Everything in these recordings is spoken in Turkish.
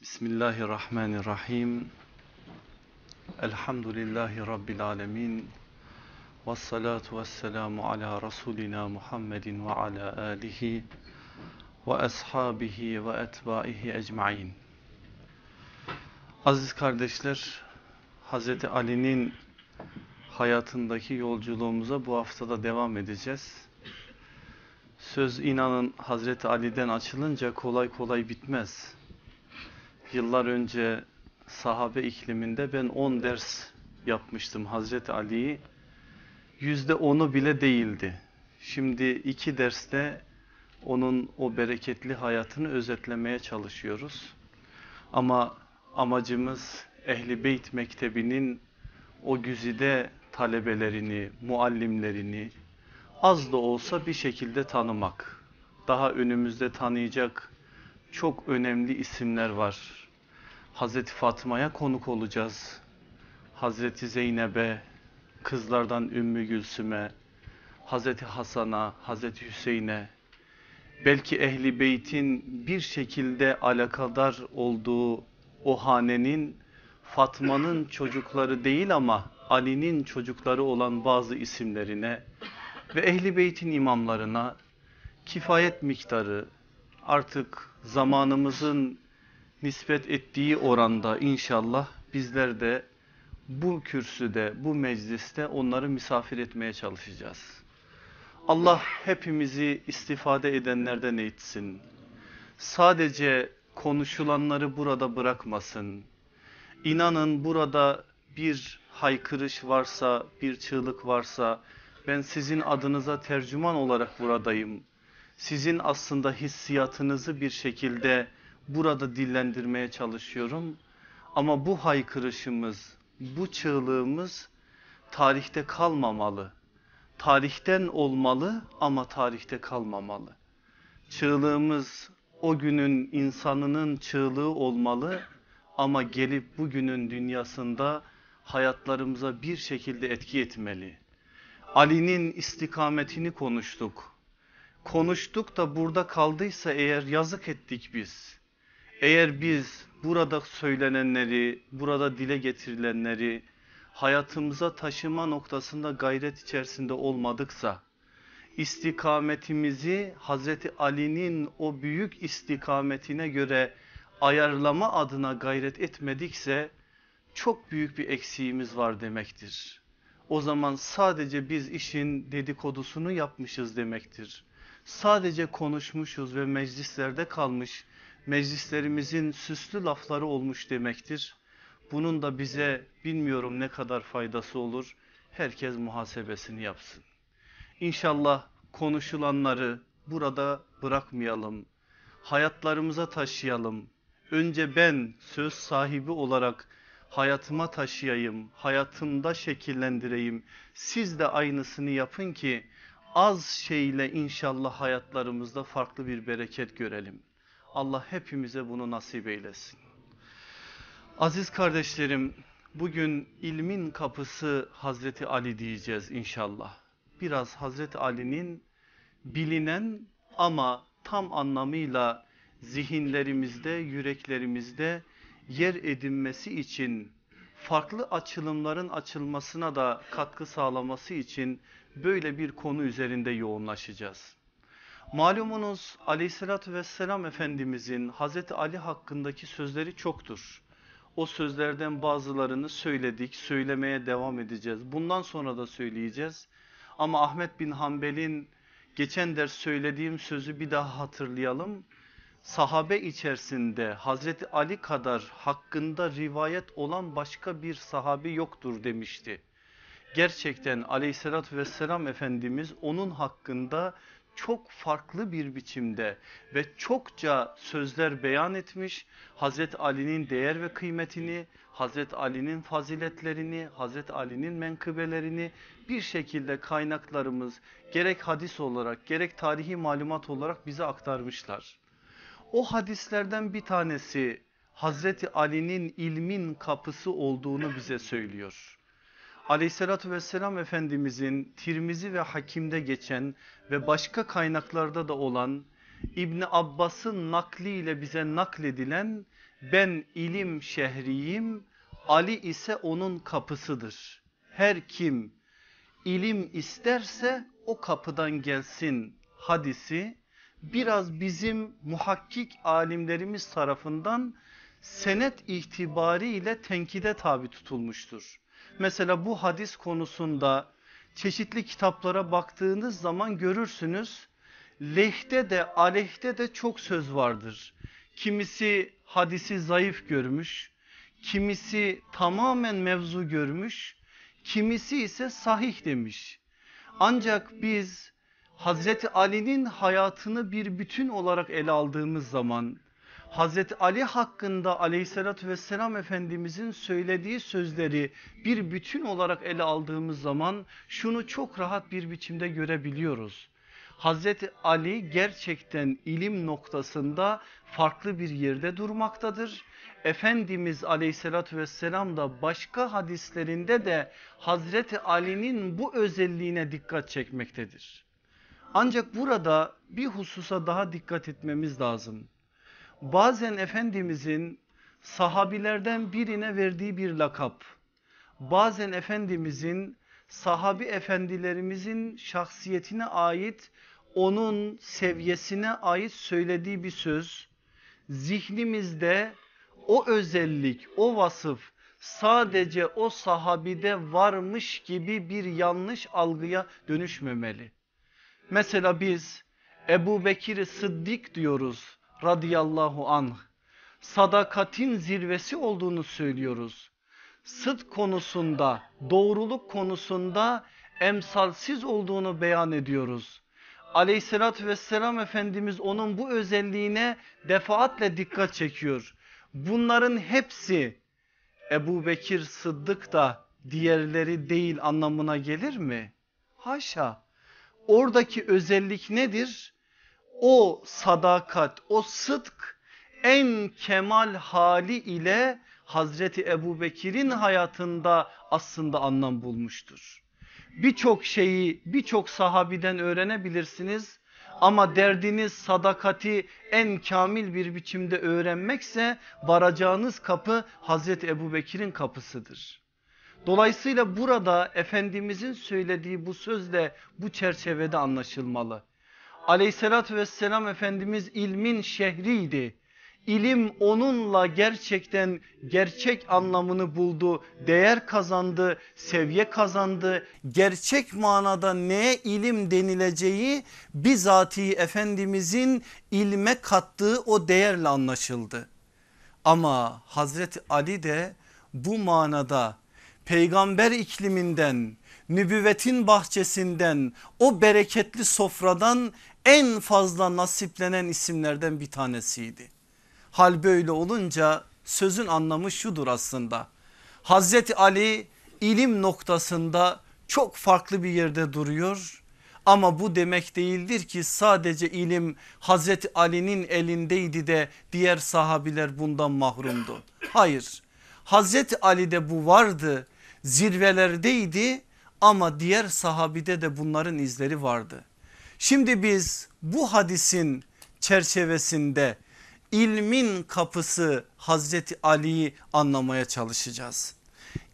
Bismillahirrahmanirrahim. Elhamdülillahi Rabbil alemin. Ve salatu ve selamu ala Resulina Muhammedin ve ala alihi ve ashabihi ve etbaihi ecmain. Aziz kardeşler, Hz. Ali'nin hayatındaki yolculuğumuza bu haftada devam edeceğiz. Söz inanın Hazreti Ali'den açılınca kolay kolay bitmez. Yıllar önce sahabe ikliminde ben 10 ders yapmıştım Hazreti Ali'yi. Yüzde onu bile değildi. Şimdi iki derste onun o bereketli hayatını özetlemeye çalışıyoruz. Ama amacımız Ehli Beyt Mektebi'nin o güzide talebelerini, muallimlerini az da olsa bir şekilde tanımak. Daha önümüzde tanıyacak çok önemli isimler var. Hazreti Fatma'ya konuk olacağız. Hazreti Zeynep'e, kızlardan Ümmü Gülsüm'e, Hazreti Hasan'a, Hazreti Hüseyin'e, belki Ehli Beyt'in bir şekilde alakadar olduğu o hanenin Fatma'nın çocukları değil ama Ali'nin çocukları olan bazı isimlerine ve Ehli Beyt'in imamlarına kifayet miktarı artık zamanımızın nispet ettiği oranda inşallah bizler de bu kürsüde, bu mecliste onları misafir etmeye çalışacağız. Allah hepimizi istifade edenlerden eğitsin. Sadece konuşulanları burada bırakmasın. İnanın burada bir haykırış varsa, bir çığlık varsa ben sizin adınıza tercüman olarak buradayım. Sizin aslında hissiyatınızı bir şekilde burada dillendirmeye çalışıyorum. Ama bu haykırışımız, bu çığlığımız tarihte kalmamalı. Tarihten olmalı ama tarihte kalmamalı. Çığlığımız o günün insanının çığlığı olmalı ama gelip bugünün dünyasında hayatlarımıza bir şekilde etki etmeli. Ali'nin istikametini konuştuk. Konuştuk da burada kaldıysa eğer yazık ettik biz. Eğer biz burada söylenenleri, burada dile getirilenleri hayatımıza taşıma noktasında gayret içerisinde olmadıksa, istikametimizi Hazreti Ali'nin o büyük istikametine göre ayarlama adına gayret etmedikse çok büyük bir eksiğimiz var demektir. O zaman sadece biz işin dedikodusunu yapmışız demektir. Sadece konuşmuşuz ve meclislerde kalmış, meclislerimizin süslü lafları olmuş demektir. Bunun da bize bilmiyorum ne kadar faydası olur. Herkes muhasebesini yapsın. İnşallah konuşulanları burada bırakmayalım. Hayatlarımıza taşıyalım. Önce ben söz sahibi olarak hayatıma taşıyayım, hayatımda şekillendireyim. Siz de aynısını yapın ki az şeyle inşallah hayatlarımızda farklı bir bereket görelim. Allah hepimize bunu nasip eylesin. Aziz kardeşlerim bugün ilmin kapısı Hazreti Ali diyeceğiz inşallah. Biraz Hazreti Ali'nin bilinen ama tam anlamıyla zihinlerimizde, yüreklerimizde yer edinmesi için farklı açılımların açılmasına da katkı sağlaması için böyle bir konu üzerinde yoğunlaşacağız. Malumunuz aleyhissalatü vesselam Efendimizin Hazreti Ali hakkındaki sözleri çoktur. O sözlerden bazılarını söyledik, söylemeye devam edeceğiz. Bundan sonra da söyleyeceğiz. Ama Ahmet bin Hanbel'in geçen ders söylediğim sözü bir daha hatırlayalım. Sahabe içerisinde Hazreti Ali kadar hakkında rivayet olan başka bir sahabi yoktur demişti. Gerçekten aleyhissalatü vesselam Efendimiz onun hakkında çok farklı bir biçimde ve çokça sözler beyan etmiş. Hazreti Ali'nin değer ve kıymetini, Hazreti Ali'nin faziletlerini, Hazreti Ali'nin menkıbelerini bir şekilde kaynaklarımız gerek hadis olarak gerek tarihi malumat olarak bize aktarmışlar. O hadislerden bir tanesi Hazreti Ali'nin ilmin kapısı olduğunu bize söylüyor. Aleyhissalatü vesselam Efendimizin Tirmizi ve Hakim'de geçen ve başka kaynaklarda da olan İbni Abbas'ın nakliyle bize nakledilen ben ilim şehriyim Ali ise onun kapısıdır. Her kim ilim isterse o kapıdan gelsin hadisi biraz bizim muhakkik alimlerimiz tarafından senet itibariyle tenkide tabi tutulmuştur. Mesela bu hadis konusunda çeşitli kitaplara baktığınız zaman görürsünüz lehte de aleyhte de çok söz vardır. Kimisi hadisi zayıf görmüş, kimisi tamamen mevzu görmüş, kimisi ise sahih demiş. Ancak biz Hazreti Ali'nin hayatını bir bütün olarak ele aldığımız zaman Hazreti Ali hakkında aleyhissalatü vesselam Efendimizin söylediği sözleri bir bütün olarak ele aldığımız zaman şunu çok rahat bir biçimde görebiliyoruz. Hazreti Ali gerçekten ilim noktasında farklı bir yerde durmaktadır. Efendimiz aleyhissalatü vesselam da başka hadislerinde de Hazreti Ali'nin bu özelliğine dikkat çekmektedir. Ancak burada bir hususa daha dikkat etmemiz lazım. Bazen Efendimizin sahabilerden birine verdiği bir lakap, bazen Efendimizin sahabi efendilerimizin şahsiyetine ait onun seviyesine ait söylediği bir söz. Zihnimizde o özellik o vasıf sadece o sahabide varmış gibi bir yanlış algıya dönüşmemeli. Mesela biz Ebu Bekir Sıddık diyoruz radıyallahu anh. Sadakatin zirvesi olduğunu söylüyoruz. Sıd konusunda doğruluk konusunda emsalsiz olduğunu beyan ediyoruz. Aleyhissalatü vesselam Efendimiz onun bu özelliğine defaatle dikkat çekiyor. Bunların hepsi Ebu Bekir Sıddık da diğerleri değil anlamına gelir mi? Haşa oradaki özellik nedir? O sadakat, o sıdk en kemal hali ile Hazreti Ebu Bekir'in hayatında aslında anlam bulmuştur. Birçok şeyi birçok sahabiden öğrenebilirsiniz ama derdiniz sadakati en kamil bir biçimde öğrenmekse varacağınız kapı Hazreti Ebu Bekir'in kapısıdır. Dolayısıyla burada Efendimizin söylediği bu sözle bu çerçevede anlaşılmalı. Aleyhissalatü vesselam Efendimiz ilmin şehriydi. İlim onunla gerçekten gerçek anlamını buldu, değer kazandı, seviye kazandı. Gerçek manada neye ilim denileceği bizatihi Efendimizin ilme kattığı o değerle anlaşıldı. Ama Hazreti Ali de bu manada peygamber ikliminden, nübüvvetin bahçesinden, o bereketli sofradan en fazla nasiplenen isimlerden bir tanesiydi. Hal böyle olunca sözün anlamı şudur aslında. Hazreti Ali ilim noktasında çok farklı bir yerde duruyor. Ama bu demek değildir ki sadece ilim Hazreti Ali'nin elindeydi de diğer sahabiler bundan mahrumdu. Hayır Hazreti Ali'de bu vardı zirvelerdeydi ama diğer sahabide de bunların izleri vardı. Şimdi biz bu hadisin çerçevesinde ilmin kapısı Hazreti Ali'yi anlamaya çalışacağız.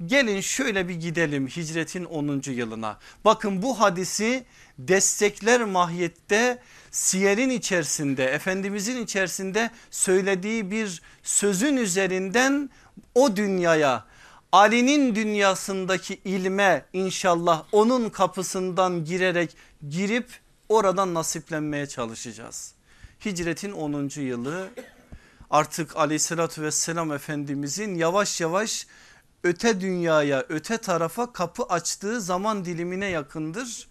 Gelin şöyle bir gidelim hicretin 10. yılına. Bakın bu hadisi destekler mahiyette siyerin içerisinde Efendimizin içerisinde söylediği bir sözün üzerinden o dünyaya Ali'nin dünyasındaki ilme inşallah onun kapısından girerek girip oradan nasiplenmeye çalışacağız. Hicretin 10. yılı artık aleyhissalatü vesselam efendimizin yavaş yavaş öte dünyaya öte tarafa kapı açtığı zaman dilimine yakındır.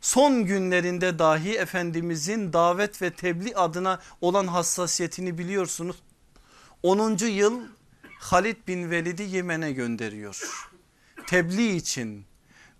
Son günlerinde dahi Efendimizin davet ve tebliğ adına olan hassasiyetini biliyorsunuz. 10. yıl Halid bin Velid'i Yemen'e gönderiyor. Tebliğ için,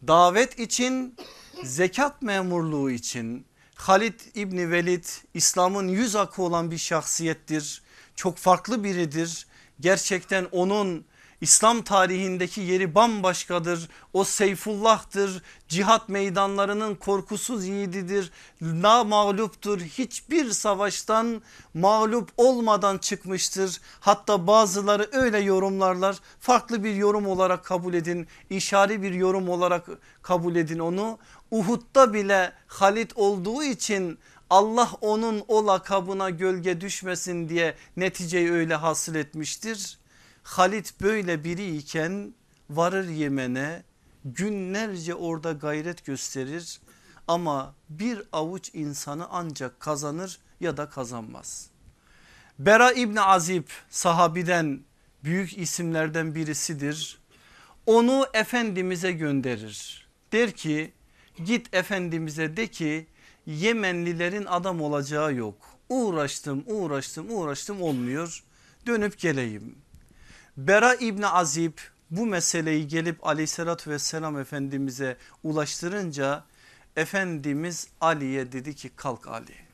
davet için, zekat memurluğu için. Halid İbni Velid İslam'ın yüz akı olan bir şahsiyettir. Çok farklı biridir. Gerçekten onun İslam tarihindeki yeri bambaşkadır. O Seyfullah'tır. Cihat meydanlarının korkusuz yiğididir. Na mağluptur. Hiçbir savaştan mağlup olmadan çıkmıştır. Hatta bazıları öyle yorumlarlar. Farklı bir yorum olarak kabul edin. İşari bir yorum olarak kabul edin onu. Uhud'da bile Halit olduğu için Allah onun o lakabına gölge düşmesin diye neticeyi öyle hasıl etmiştir. Halit böyle biri iken varır Yemen'e günlerce orada gayret gösterir ama bir avuç insanı ancak kazanır ya da kazanmaz. Bera İbni Azib sahabiden büyük isimlerden birisidir. Onu Efendimiz'e gönderir. Der ki git Efendimiz'e de ki Yemenlilerin adam olacağı yok. Uğraştım uğraştım uğraştım olmuyor dönüp geleyim. Bera İbni Azib bu meseleyi gelip aleyhissalatü vesselam efendimize ulaştırınca Efendimiz Ali'ye dedi ki kalk Ali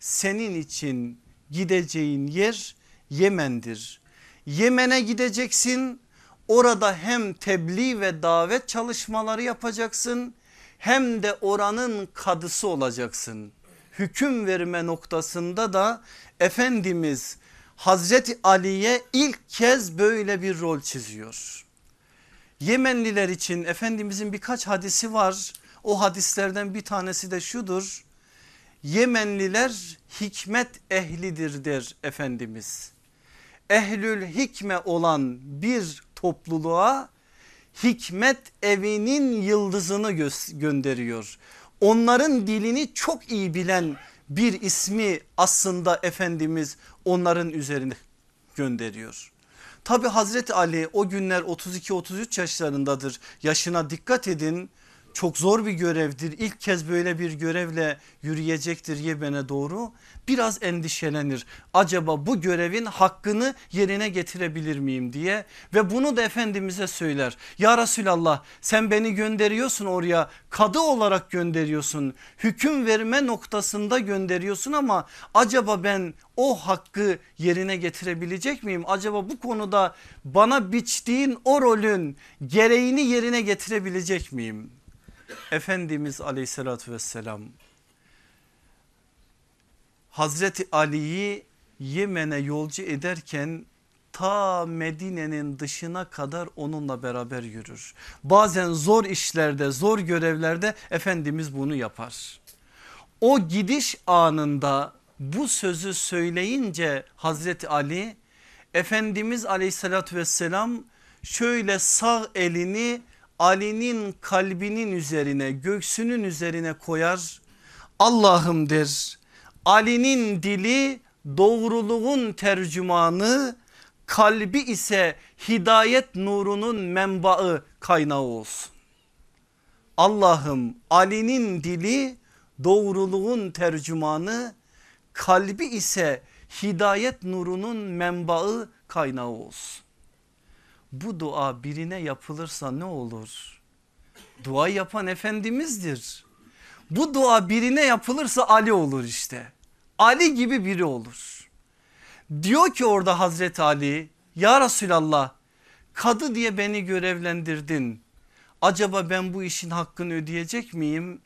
senin için gideceğin yer Yemen'dir. Yemen'e gideceksin orada hem tebliğ ve davet çalışmaları yapacaksın hem de oranın kadısı olacaksın. Hüküm verme noktasında da Efendimiz Hazreti Ali'ye ilk kez böyle bir rol çiziyor. Yemenliler için Efendimizin birkaç hadisi var. O hadislerden bir tanesi de şudur. Yemenliler hikmet ehlidir der Efendimiz. Ehlül hikme olan bir topluluğa hikmet evinin yıldızını gö gönderiyor. Onların dilini çok iyi bilen bir ismi aslında Efendimiz onların üzerine gönderiyor. Tabi Hazreti Ali o günler 32-33 yaşlarındadır yaşına dikkat edin çok zor bir görevdir. İlk kez böyle bir görevle yürüyecektir Yemen'e doğru. Biraz endişelenir. Acaba bu görevin hakkını yerine getirebilir miyim diye ve bunu da Efendimiz'e söyler. Ya Resulallah sen beni gönderiyorsun oraya kadı olarak gönderiyorsun. Hüküm verme noktasında gönderiyorsun ama acaba ben o hakkı yerine getirebilecek miyim? Acaba bu konuda bana biçtiğin o rolün gereğini yerine getirebilecek miyim? Efendimiz aleyhissalatü vesselam Hazreti Ali'yi Yemen'e yolcu ederken ta Medine'nin dışına kadar onunla beraber yürür. Bazen zor işlerde zor görevlerde Efendimiz bunu yapar. O gidiş anında bu sözü söyleyince Hazreti Ali Efendimiz aleyhissalatü vesselam şöyle sağ elini Ali'nin kalbinin üzerine göksünün üzerine koyar. Allah'ım der Ali'nin dili doğruluğun tercümanı kalbi ise hidayet nurunun menbaı kaynağı olsun. Allah'ım Ali'nin dili doğruluğun tercümanı kalbi ise hidayet nurunun menbaı kaynağı olsun bu dua birine yapılırsa ne olur? Dua yapan Efendimiz'dir. Bu dua birine yapılırsa Ali olur işte. Ali gibi biri olur. Diyor ki orada Hazreti Ali ya Resulallah kadı diye beni görevlendirdin. Acaba ben bu işin hakkını ödeyecek miyim?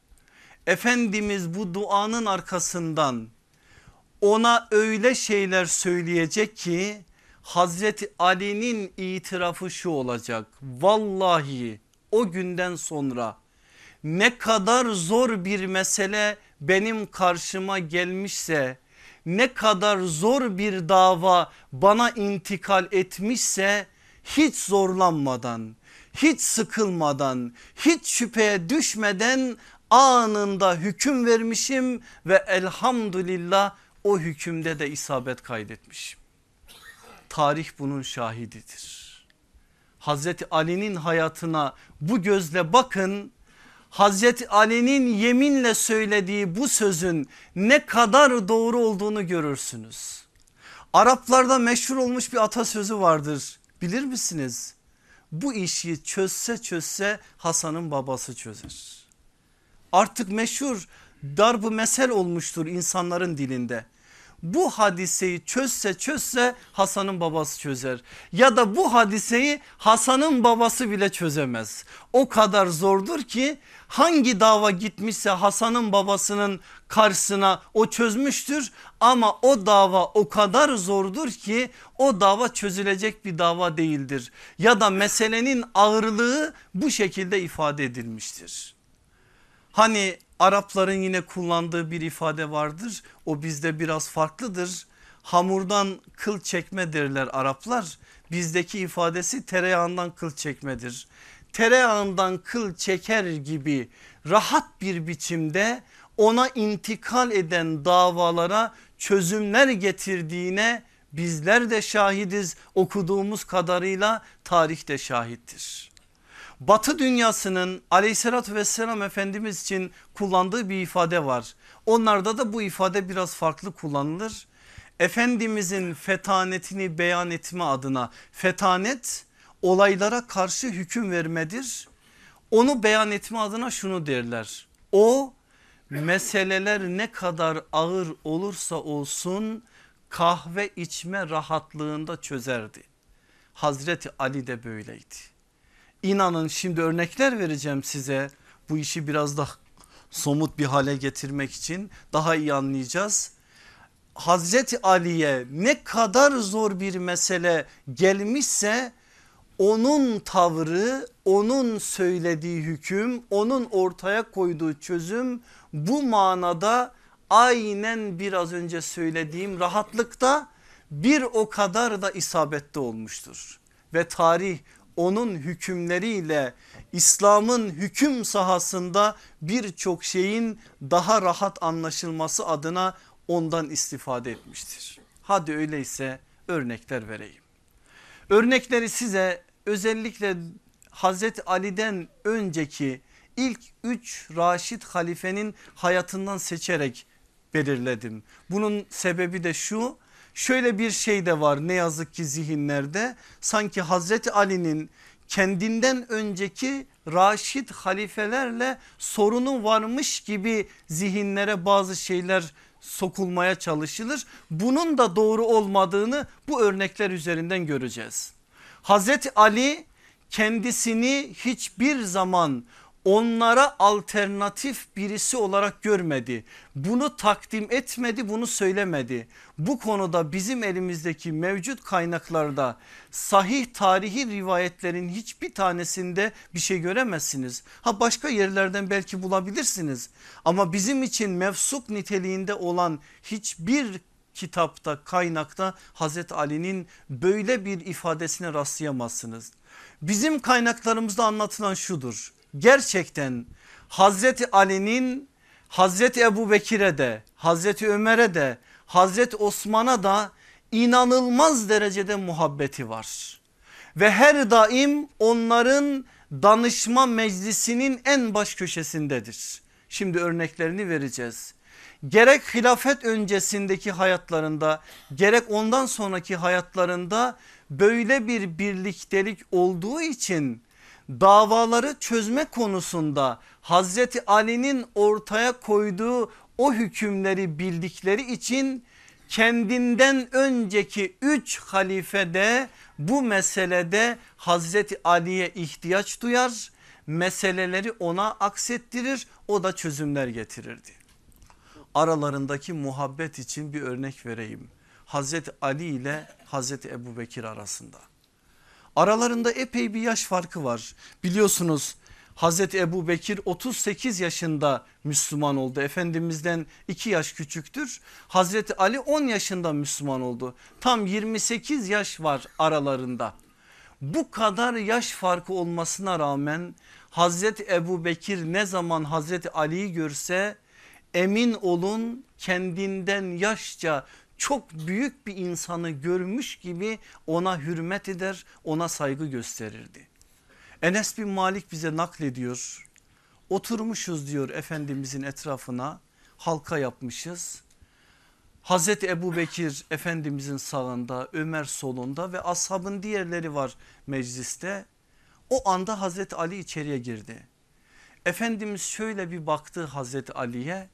Efendimiz bu duanın arkasından ona öyle şeyler söyleyecek ki Hazreti Ali'nin itirafı şu olacak. Vallahi o günden sonra ne kadar zor bir mesele benim karşıma gelmişse ne kadar zor bir dava bana intikal etmişse hiç zorlanmadan hiç sıkılmadan hiç şüpheye düşmeden anında hüküm vermişim ve elhamdülillah o hükümde de isabet kaydetmişim. Tarih bunun şahididir. Hazreti Ali'nin hayatına bu gözle bakın. Hazreti Ali'nin yeminle söylediği bu sözün ne kadar doğru olduğunu görürsünüz. Araplarda meşhur olmuş bir atasözü vardır. Bilir misiniz? Bu işi çözse çözse Hasan'ın babası çözer. Artık meşhur darbı mesel olmuştur insanların dilinde. Bu hadiseyi çözse çözse Hasan'ın babası çözer. Ya da bu hadiseyi Hasan'ın babası bile çözemez. O kadar zordur ki hangi dava gitmişse Hasan'ın babasının karşısına o çözmüştür. Ama o dava o kadar zordur ki o dava çözülecek bir dava değildir. Ya da meselenin ağırlığı bu şekilde ifade edilmiştir. Hani Arapların yine kullandığı bir ifade vardır. O bizde biraz farklıdır. Hamurdan kıl çekme derler Araplar. Bizdeki ifadesi tereyağından kıl çekmedir. Tereyağından kıl çeker gibi rahat bir biçimde ona intikal eden davalara çözümler getirdiğine bizler de şahidiz okuduğumuz kadarıyla tarih de şahittir. Batı dünyasının aleyhissalatü vesselam Efendimiz için kullandığı bir ifade var. Onlarda da bu ifade biraz farklı kullanılır. Efendimizin fetanetini beyan etme adına fetanet olaylara karşı hüküm vermedir. Onu beyan etme adına şunu derler. O meseleler ne kadar ağır olursa olsun kahve içme rahatlığında çözerdi. Hazreti Ali de böyleydi. İnanın şimdi örnekler vereceğim size bu işi biraz daha somut bir hale getirmek için daha iyi anlayacağız. Hazreti Ali'ye ne kadar zor bir mesele gelmişse onun tavrı, onun söylediği hüküm, onun ortaya koyduğu çözüm bu manada aynen biraz önce söylediğim rahatlıkta bir o kadar da isabette olmuştur. Ve tarih onun hükümleriyle İslam'ın hüküm sahasında birçok şeyin daha rahat anlaşılması adına ondan istifade etmiştir. Hadi öyleyse örnekler vereyim. Örnekleri size özellikle Hazreti Ali'den önceki ilk üç Raşid halifenin hayatından seçerek belirledim. Bunun sebebi de şu şöyle bir şey de var ne yazık ki zihinlerde sanki Hazreti Ali'nin kendinden önceki Raşid halifelerle sorunu varmış gibi zihinlere bazı şeyler sokulmaya çalışılır. Bunun da doğru olmadığını bu örnekler üzerinden göreceğiz. Hazreti Ali kendisini hiçbir zaman onlara alternatif birisi olarak görmedi. Bunu takdim etmedi bunu söylemedi. Bu konuda bizim elimizdeki mevcut kaynaklarda sahih tarihi rivayetlerin hiçbir tanesinde bir şey göremezsiniz. Ha başka yerlerden belki bulabilirsiniz ama bizim için mefsuk niteliğinde olan hiçbir kitapta kaynakta Hazreti Ali'nin böyle bir ifadesine rastlayamazsınız. Bizim kaynaklarımızda anlatılan şudur gerçekten Hazreti Ali'nin Hazreti Ebu Bekir'e de Hazreti Ömer'e de Hazreti Osman'a da inanılmaz derecede muhabbeti var. Ve her daim onların danışma meclisinin en baş köşesindedir. Şimdi örneklerini vereceğiz. Gerek hilafet öncesindeki hayatlarında gerek ondan sonraki hayatlarında böyle bir birliktelik olduğu için davaları çözme konusunda Hazreti Ali'nin ortaya koyduğu o hükümleri bildikleri için kendinden önceki üç halife de bu meselede Hazreti Ali'ye ihtiyaç duyar meseleleri ona aksettirir o da çözümler getirirdi. Aralarındaki muhabbet için bir örnek vereyim. Hazreti Ali ile Hazreti Ebu Bekir arasında. Aralarında epey bir yaş farkı var. Biliyorsunuz Hazreti Ebu Bekir 38 yaşında Müslüman oldu. Efendimizden 2 yaş küçüktür. Hazreti Ali 10 yaşında Müslüman oldu. Tam 28 yaş var aralarında. Bu kadar yaş farkı olmasına rağmen Hazreti Ebu Bekir ne zaman Hazreti Ali'yi görse emin olun kendinden yaşça çok büyük bir insanı görmüş gibi ona hürmet eder ona saygı gösterirdi. Enes bin Malik bize naklediyor oturmuşuz diyor Efendimizin etrafına halka yapmışız. Hazreti Ebu Bekir Efendimizin sağında Ömer solunda ve ashabın diğerleri var mecliste. O anda Hazreti Ali içeriye girdi. Efendimiz şöyle bir baktı Hazreti Ali'ye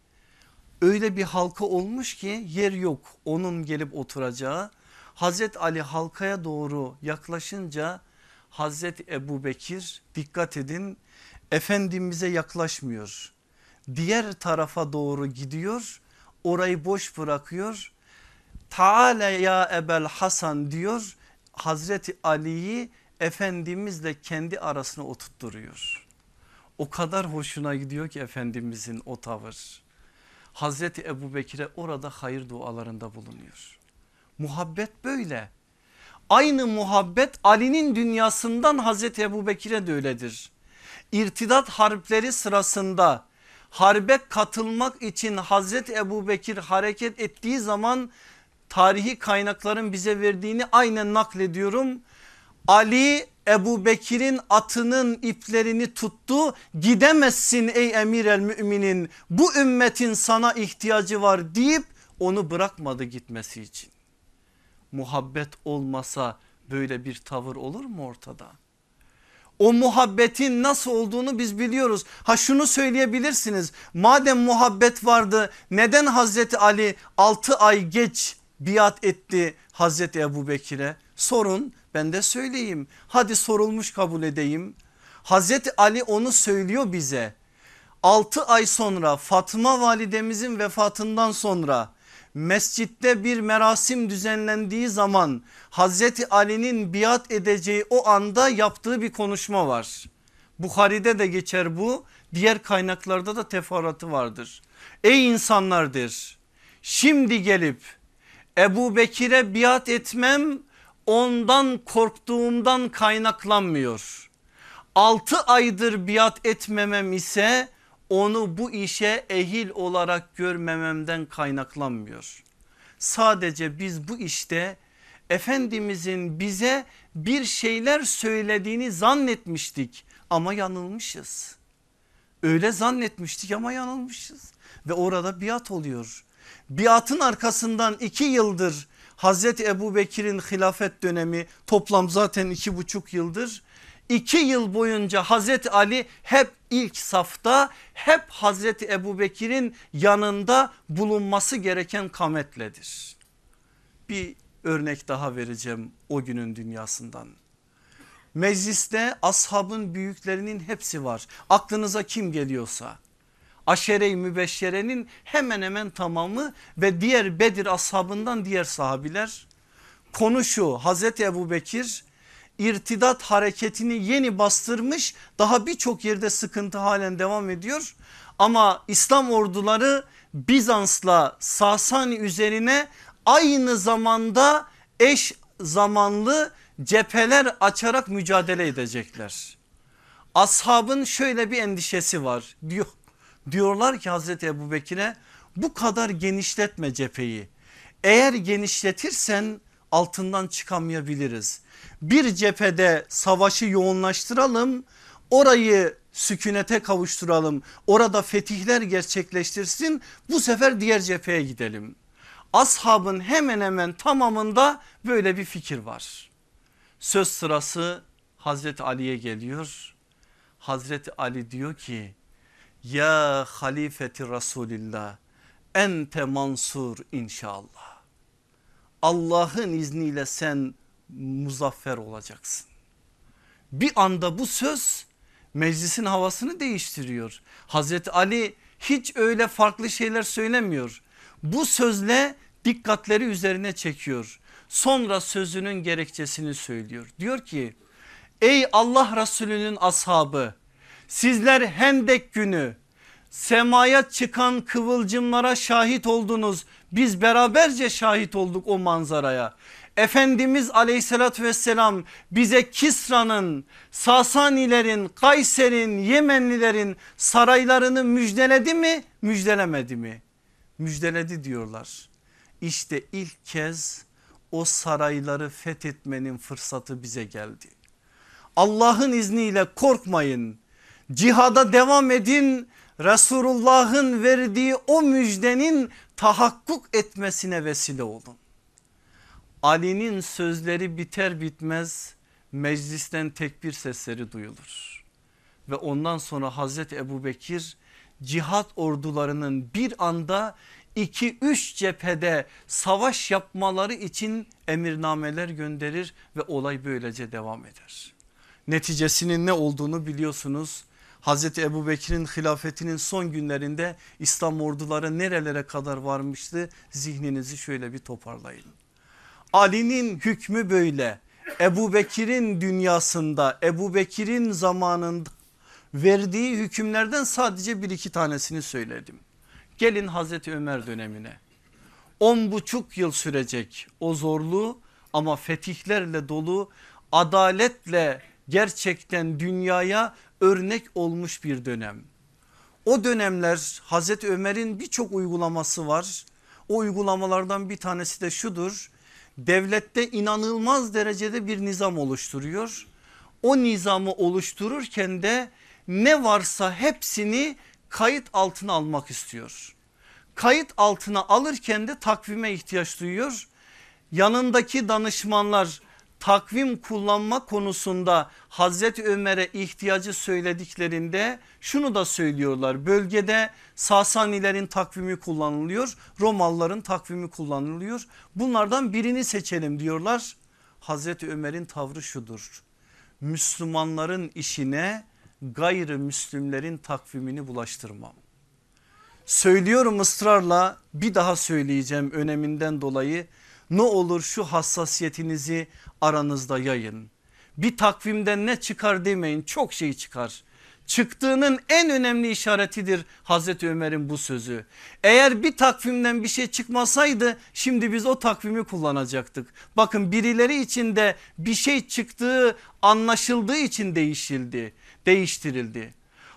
öyle bir halka olmuş ki yer yok onun gelip oturacağı. Hazret Ali halkaya doğru yaklaşınca Hazret Ebu Bekir dikkat edin Efendimiz'e yaklaşmıyor. Diğer tarafa doğru gidiyor orayı boş bırakıyor. Taale ya Ebel Hasan diyor Hazreti Ali'yi Efendimizle kendi arasına oturtturuyor. O kadar hoşuna gidiyor ki Efendimizin o tavır. Hazreti Ebu Bekir'e orada hayır dualarında bulunuyor. Muhabbet böyle. Aynı muhabbet Ali'nin dünyasından Hazreti Ebu Bekir'e de öyledir. İrtidat harpleri sırasında harbe katılmak için Hazreti Ebu Bekir hareket ettiği zaman tarihi kaynakların bize verdiğini aynen naklediyorum. Ali Ebu Bekir'in atının iplerini tuttu gidemezsin ey emir el müminin bu ümmetin sana ihtiyacı var deyip onu bırakmadı gitmesi için. Muhabbet olmasa böyle bir tavır olur mu ortada? O muhabbetin nasıl olduğunu biz biliyoruz. Ha şunu söyleyebilirsiniz madem muhabbet vardı neden Hazreti Ali 6 ay geç biat etti Hazreti Ebu Bekir'e? Sorun ben de söyleyeyim. Hadi sorulmuş kabul edeyim. Hazreti Ali onu söylüyor bize. 6 ay sonra Fatma validemizin vefatından sonra mescitte bir merasim düzenlendiği zaman Hazreti Ali'nin biat edeceği o anda yaptığı bir konuşma var. Bukhari'de de geçer bu diğer kaynaklarda da teferruatı vardır. Ey insanlardır şimdi gelip Ebu Bekir'e biat etmem ondan korktuğumdan kaynaklanmıyor. 6 aydır biat etmemem ise onu bu işe ehil olarak görmememden kaynaklanmıyor. Sadece biz bu işte Efendimizin bize bir şeyler söylediğini zannetmiştik ama yanılmışız. Öyle zannetmiştik ama yanılmışız ve orada biat oluyor. Biatın arkasından iki yıldır Hazreti Ebu Bekir'in hilafet dönemi toplam zaten iki buçuk yıldır. İki yıl boyunca Hazreti Ali hep ilk safta hep Hazreti Ebu Bekir'in yanında bulunması gereken kametledir. Bir örnek daha vereceğim o günün dünyasından. Mecliste ashabın büyüklerinin hepsi var. Aklınıza kim geliyorsa aşere-i mübeşşerenin hemen hemen tamamı ve diğer Bedir ashabından diğer sahabiler. Konu şu Hazreti Ebu Bekir irtidat hareketini yeni bastırmış daha birçok yerde sıkıntı halen devam ediyor. Ama İslam orduları Bizans'la Sasani üzerine aynı zamanda eş zamanlı cepheler açarak mücadele edecekler. Ashabın şöyle bir endişesi var diyor Diyorlar ki Hazreti Ebu Bekir'e bu kadar genişletme cepheyi. Eğer genişletirsen altından çıkamayabiliriz. Bir cephede savaşı yoğunlaştıralım orayı sükunete kavuşturalım orada fetihler gerçekleştirsin bu sefer diğer cepheye gidelim. Ashabın hemen hemen tamamında böyle bir fikir var. Söz sırası Hazreti Ali'ye geliyor. Hazreti Ali diyor ki ya halifeti Resulillah ente mansur inşallah. Allah'ın izniyle sen muzaffer olacaksın. Bir anda bu söz meclisin havasını değiştiriyor. Hazreti Ali hiç öyle farklı şeyler söylemiyor. Bu sözle dikkatleri üzerine çekiyor. Sonra sözünün gerekçesini söylüyor. Diyor ki ey Allah Resulü'nün ashabı Sizler Hendek günü semaya çıkan kıvılcımlara şahit oldunuz. Biz beraberce şahit olduk o manzaraya. Efendimiz aleyhissalatü vesselam bize Kisra'nın, Sasanilerin, Kayser'in, Yemenlilerin saraylarını müjdeledi mi? Müjdelemedi mi? Müjdeledi diyorlar. İşte ilk kez o sarayları fethetmenin fırsatı bize geldi. Allah'ın izniyle korkmayın Cihada devam edin Resulullah'ın verdiği o müjdenin tahakkuk etmesine vesile olun. Ali'nin sözleri biter bitmez meclisten tekbir sesleri duyulur. Ve ondan sonra Hazreti Ebu Bekir cihat ordularının bir anda 2-3 cephede savaş yapmaları için emirnameler gönderir ve olay böylece devam eder. Neticesinin ne olduğunu biliyorsunuz. Hazreti Ebu Bekir'in hilafetinin son günlerinde İslam orduları nerelere kadar varmıştı zihninizi şöyle bir toparlayın. Ali'nin hükmü böyle Ebu Bekir'in dünyasında Ebu Bekir'in zamanında verdiği hükümlerden sadece bir iki tanesini söyledim. Gelin Hazreti Ömer dönemine. On buçuk yıl sürecek o zorlu ama fetihlerle dolu adaletle gerçekten dünyaya örnek olmuş bir dönem. O dönemler Hazreti Ömer'in birçok uygulaması var. O uygulamalardan bir tanesi de şudur. Devlette inanılmaz derecede bir nizam oluşturuyor. O nizamı oluştururken de ne varsa hepsini kayıt altına almak istiyor. Kayıt altına alırken de takvime ihtiyaç duyuyor. Yanındaki danışmanlar takvim kullanma konusunda Hazreti Ömer'e ihtiyacı söylediklerinde şunu da söylüyorlar. Bölgede Sasanilerin takvimi kullanılıyor, Romalıların takvimi kullanılıyor. Bunlardan birini seçelim diyorlar. Hazreti Ömer'in tavrı şudur. Müslümanların işine gayrimüslimlerin takvimini bulaştırmam. Söylüyorum ısrarla bir daha söyleyeceğim öneminden dolayı ne olur şu hassasiyetinizi aranızda yayın. Bir takvimden ne çıkar demeyin çok şey çıkar. Çıktığının en önemli işaretidir Hazreti Ömer'in bu sözü. Eğer bir takvimden bir şey çıkmasaydı şimdi biz o takvimi kullanacaktık. Bakın birileri için de bir şey çıktığı anlaşıldığı için değişildi, değiştirildi.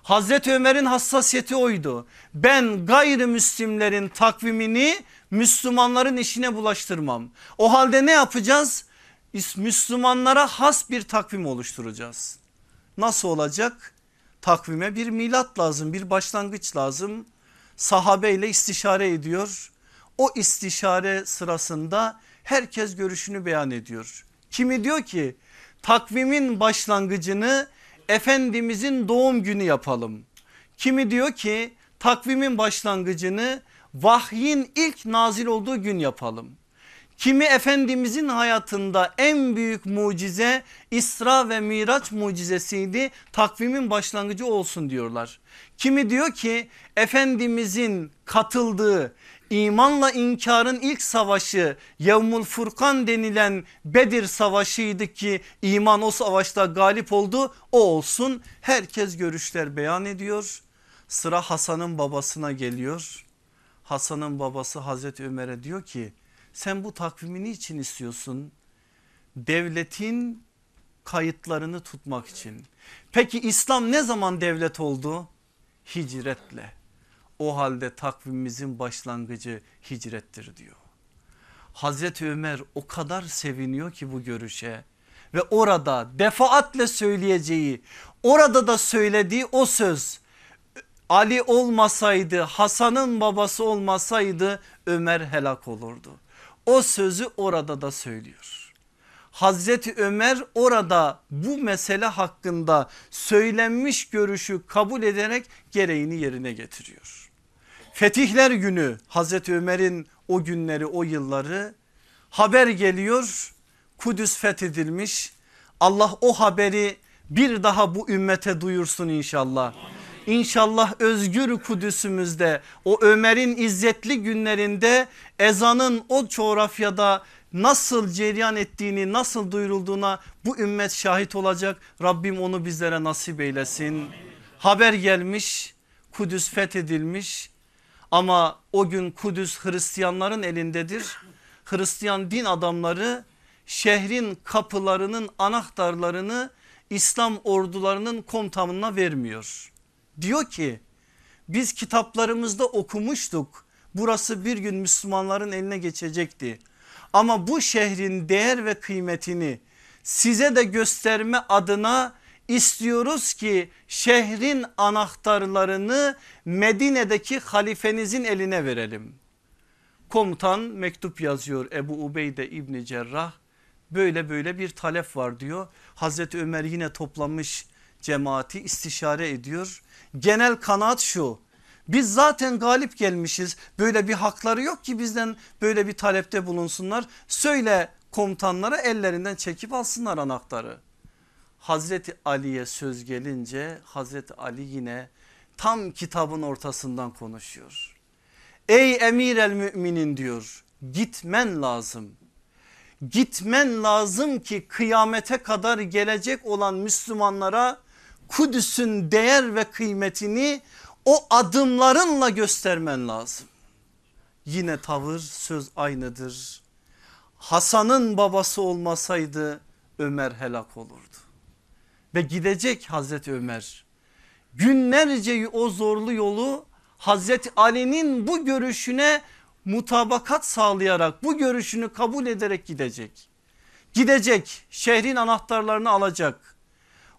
Hazreti Ömer'in hassasiyeti oydu. Ben gayrimüslimlerin takvimini Müslümanların işine bulaştırmam. O halde ne yapacağız? Müslümanlara has bir takvim oluşturacağız. Nasıl olacak? Takvime bir milat lazım bir başlangıç lazım. Sahabeyle istişare ediyor. O istişare sırasında herkes görüşünü beyan ediyor. Kimi diyor ki takvimin başlangıcını Efendimizin doğum günü yapalım. Kimi diyor ki takvimin başlangıcını vahyin ilk nazil olduğu gün yapalım. Kimi Efendimizin hayatında en büyük mucize İsra ve Miraç mucizesiydi takvimin başlangıcı olsun diyorlar. Kimi diyor ki Efendimizin katıldığı imanla inkarın ilk savaşı Yevmul Furkan denilen Bedir savaşıydı ki iman o savaşta galip oldu o olsun. Herkes görüşler beyan ediyor. Sıra Hasan'ın babasına geliyor. Hasan'ın babası Hazreti Ömer'e diyor ki sen bu takvimi niçin istiyorsun? Devletin kayıtlarını tutmak için. Peki İslam ne zaman devlet oldu? Hicretle. O halde takvimimizin başlangıcı hicrettir diyor. Hazreti Ömer o kadar seviniyor ki bu görüşe ve orada defaatle söyleyeceği orada da söylediği o söz Ali olmasaydı Hasan'ın babası olmasaydı Ömer helak olurdu. O sözü orada da söylüyor. Hazreti Ömer orada bu mesele hakkında söylenmiş görüşü kabul ederek gereğini yerine getiriyor. Fetihler günü Hazreti Ömer'in o günleri o yılları haber geliyor Kudüs fethedilmiş. Allah o haberi bir daha bu ümmete duyursun inşallah. İnşallah özgür Kudüs'ümüzde o Ömer'in izzetli günlerinde ezanın o coğrafyada nasıl cereyan ettiğini nasıl duyurulduğuna bu ümmet şahit olacak. Rabbim onu bizlere nasip eylesin. Haber gelmiş Kudüs fethedilmiş ama o gün Kudüs Hristiyanların elindedir. Hristiyan din adamları şehrin kapılarının anahtarlarını İslam ordularının komutanına vermiyor. Diyor ki biz kitaplarımızda okumuştuk burası bir gün Müslümanların eline geçecekti. Ama bu şehrin değer ve kıymetini size de gösterme adına istiyoruz ki şehrin anahtarlarını Medine'deki halifenizin eline verelim. Komutan mektup yazıyor Ebu Ubeyde İbni Cerrah böyle böyle bir talep var diyor. Hazreti Ömer yine toplamış cemaati istişare ediyor. Genel kanaat şu Biz zaten galip gelmişiz. Böyle bir hakları yok ki bizden böyle bir talepte bulunsunlar. Söyle komutanlara ellerinden çekip alsınlar anahtarı. Hazreti Ali'ye söz gelince Hazreti Ali yine tam kitabın ortasından konuşuyor. Ey emir el müminin diyor gitmen lazım. Gitmen lazım ki kıyamete kadar gelecek olan Müslümanlara Kudüs'ün değer ve kıymetini o adımlarınla göstermen lazım. Yine tavır söz aynıdır. Hasan'ın babası olmasaydı Ömer helak olurdu. Ve gidecek Hazreti Ömer günlerce o zorlu yolu Hazreti Ali'nin bu görüşüne mutabakat sağlayarak bu görüşünü kabul ederek gidecek. Gidecek şehrin anahtarlarını alacak.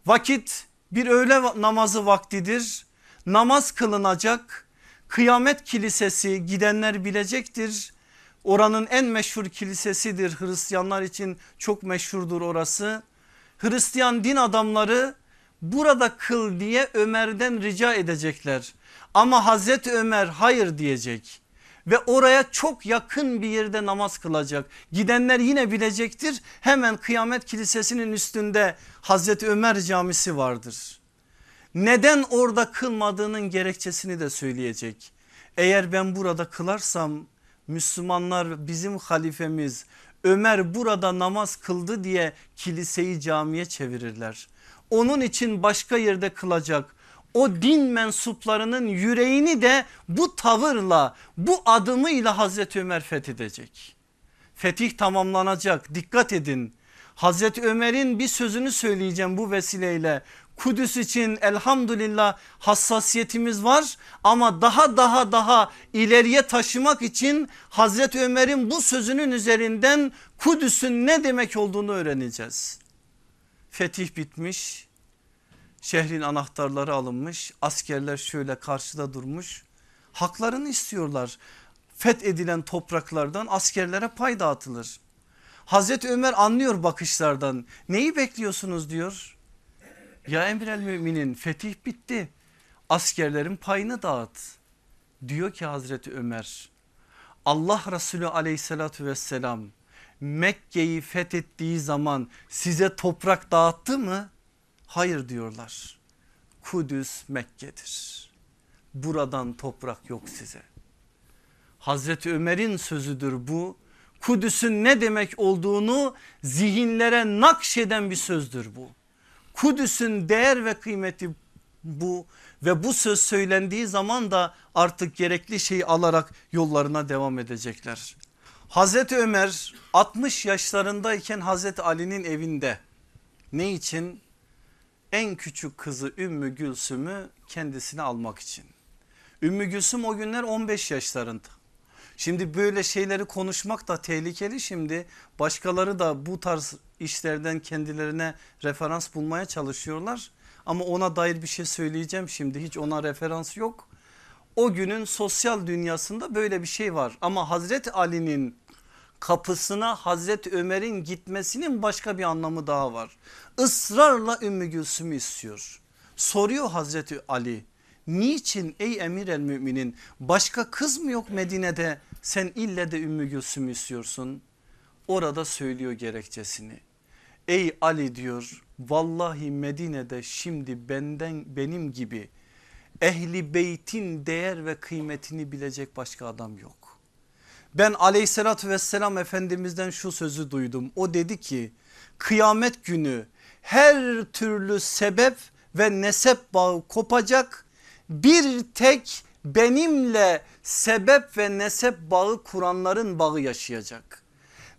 Vakit bir öğle namazı vaktidir. Namaz kılınacak. Kıyamet kilisesi gidenler bilecektir. Oranın en meşhur kilisesidir Hristiyanlar için çok meşhurdur orası. Hristiyan din adamları burada kıl diye Ömer'den rica edecekler. Ama Hazreti Ömer hayır diyecek ve oraya çok yakın bir yerde namaz kılacak. Gidenler yine bilecektir hemen kıyamet kilisesinin üstünde Hazreti Ömer camisi vardır. Neden orada kılmadığının gerekçesini de söyleyecek. Eğer ben burada kılarsam Müslümanlar bizim halifemiz Ömer burada namaz kıldı diye kiliseyi camiye çevirirler. Onun için başka yerde kılacak o din mensuplarının yüreğini de bu tavırla bu adımıyla Hazreti Ömer fethedecek. Fetih tamamlanacak dikkat edin. Hazreti Ömer'in bir sözünü söyleyeceğim bu vesileyle. Kudüs için elhamdülillah hassasiyetimiz var ama daha daha daha ileriye taşımak için Hazreti Ömer'in bu sözünün üzerinden Kudüs'ün ne demek olduğunu öğreneceğiz. Fetih bitmiş Şehrin anahtarları alınmış askerler şöyle karşıda durmuş haklarını istiyorlar. Fethedilen topraklardan askerlere pay dağıtılır. Hazreti Ömer anlıyor bakışlardan neyi bekliyorsunuz diyor. Ya emrel müminin fetih bitti askerlerin payını dağıt diyor ki Hazreti Ömer Allah Resulü aleyhissalatü vesselam Mekke'yi fethettiği zaman size toprak dağıttı mı? Hayır diyorlar. Kudüs Mekke'dir. Buradan toprak yok size. Hazreti Ömer'in sözüdür bu. Kudüs'ün ne demek olduğunu zihinlere nakşeden bir sözdür bu. Kudüs'ün değer ve kıymeti bu ve bu söz söylendiği zaman da artık gerekli şeyi alarak yollarına devam edecekler. Hazreti Ömer 60 yaşlarındayken Hazreti Ali'nin evinde ne için? en küçük kızı Ümmü Gülsüm'ü kendisine almak için. Ümmü Gülsüm o günler 15 yaşlarında. Şimdi böyle şeyleri konuşmak da tehlikeli şimdi. Başkaları da bu tarz işlerden kendilerine referans bulmaya çalışıyorlar. Ama ona dair bir şey söyleyeceğim şimdi hiç ona referans yok. O günün sosyal dünyasında böyle bir şey var ama Hazreti Ali'nin kapısına Hazreti Ömer'in gitmesinin başka bir anlamı daha var. Israrla Ümmü Gülsüm'ü istiyor. Soruyor Hazreti Ali niçin ey emir el müminin başka kız mı yok Medine'de sen ille de Ümmü Gülsüm'ü istiyorsun. Orada söylüyor gerekçesini. Ey Ali diyor vallahi Medine'de şimdi benden benim gibi ehli beytin değer ve kıymetini bilecek başka adam yok. Ben aleyhissalatü vesselam efendimizden şu sözü duydum. O dedi ki kıyamet günü her türlü sebep ve nesep bağı kopacak. Bir tek benimle sebep ve nesep bağı kuranların bağı yaşayacak.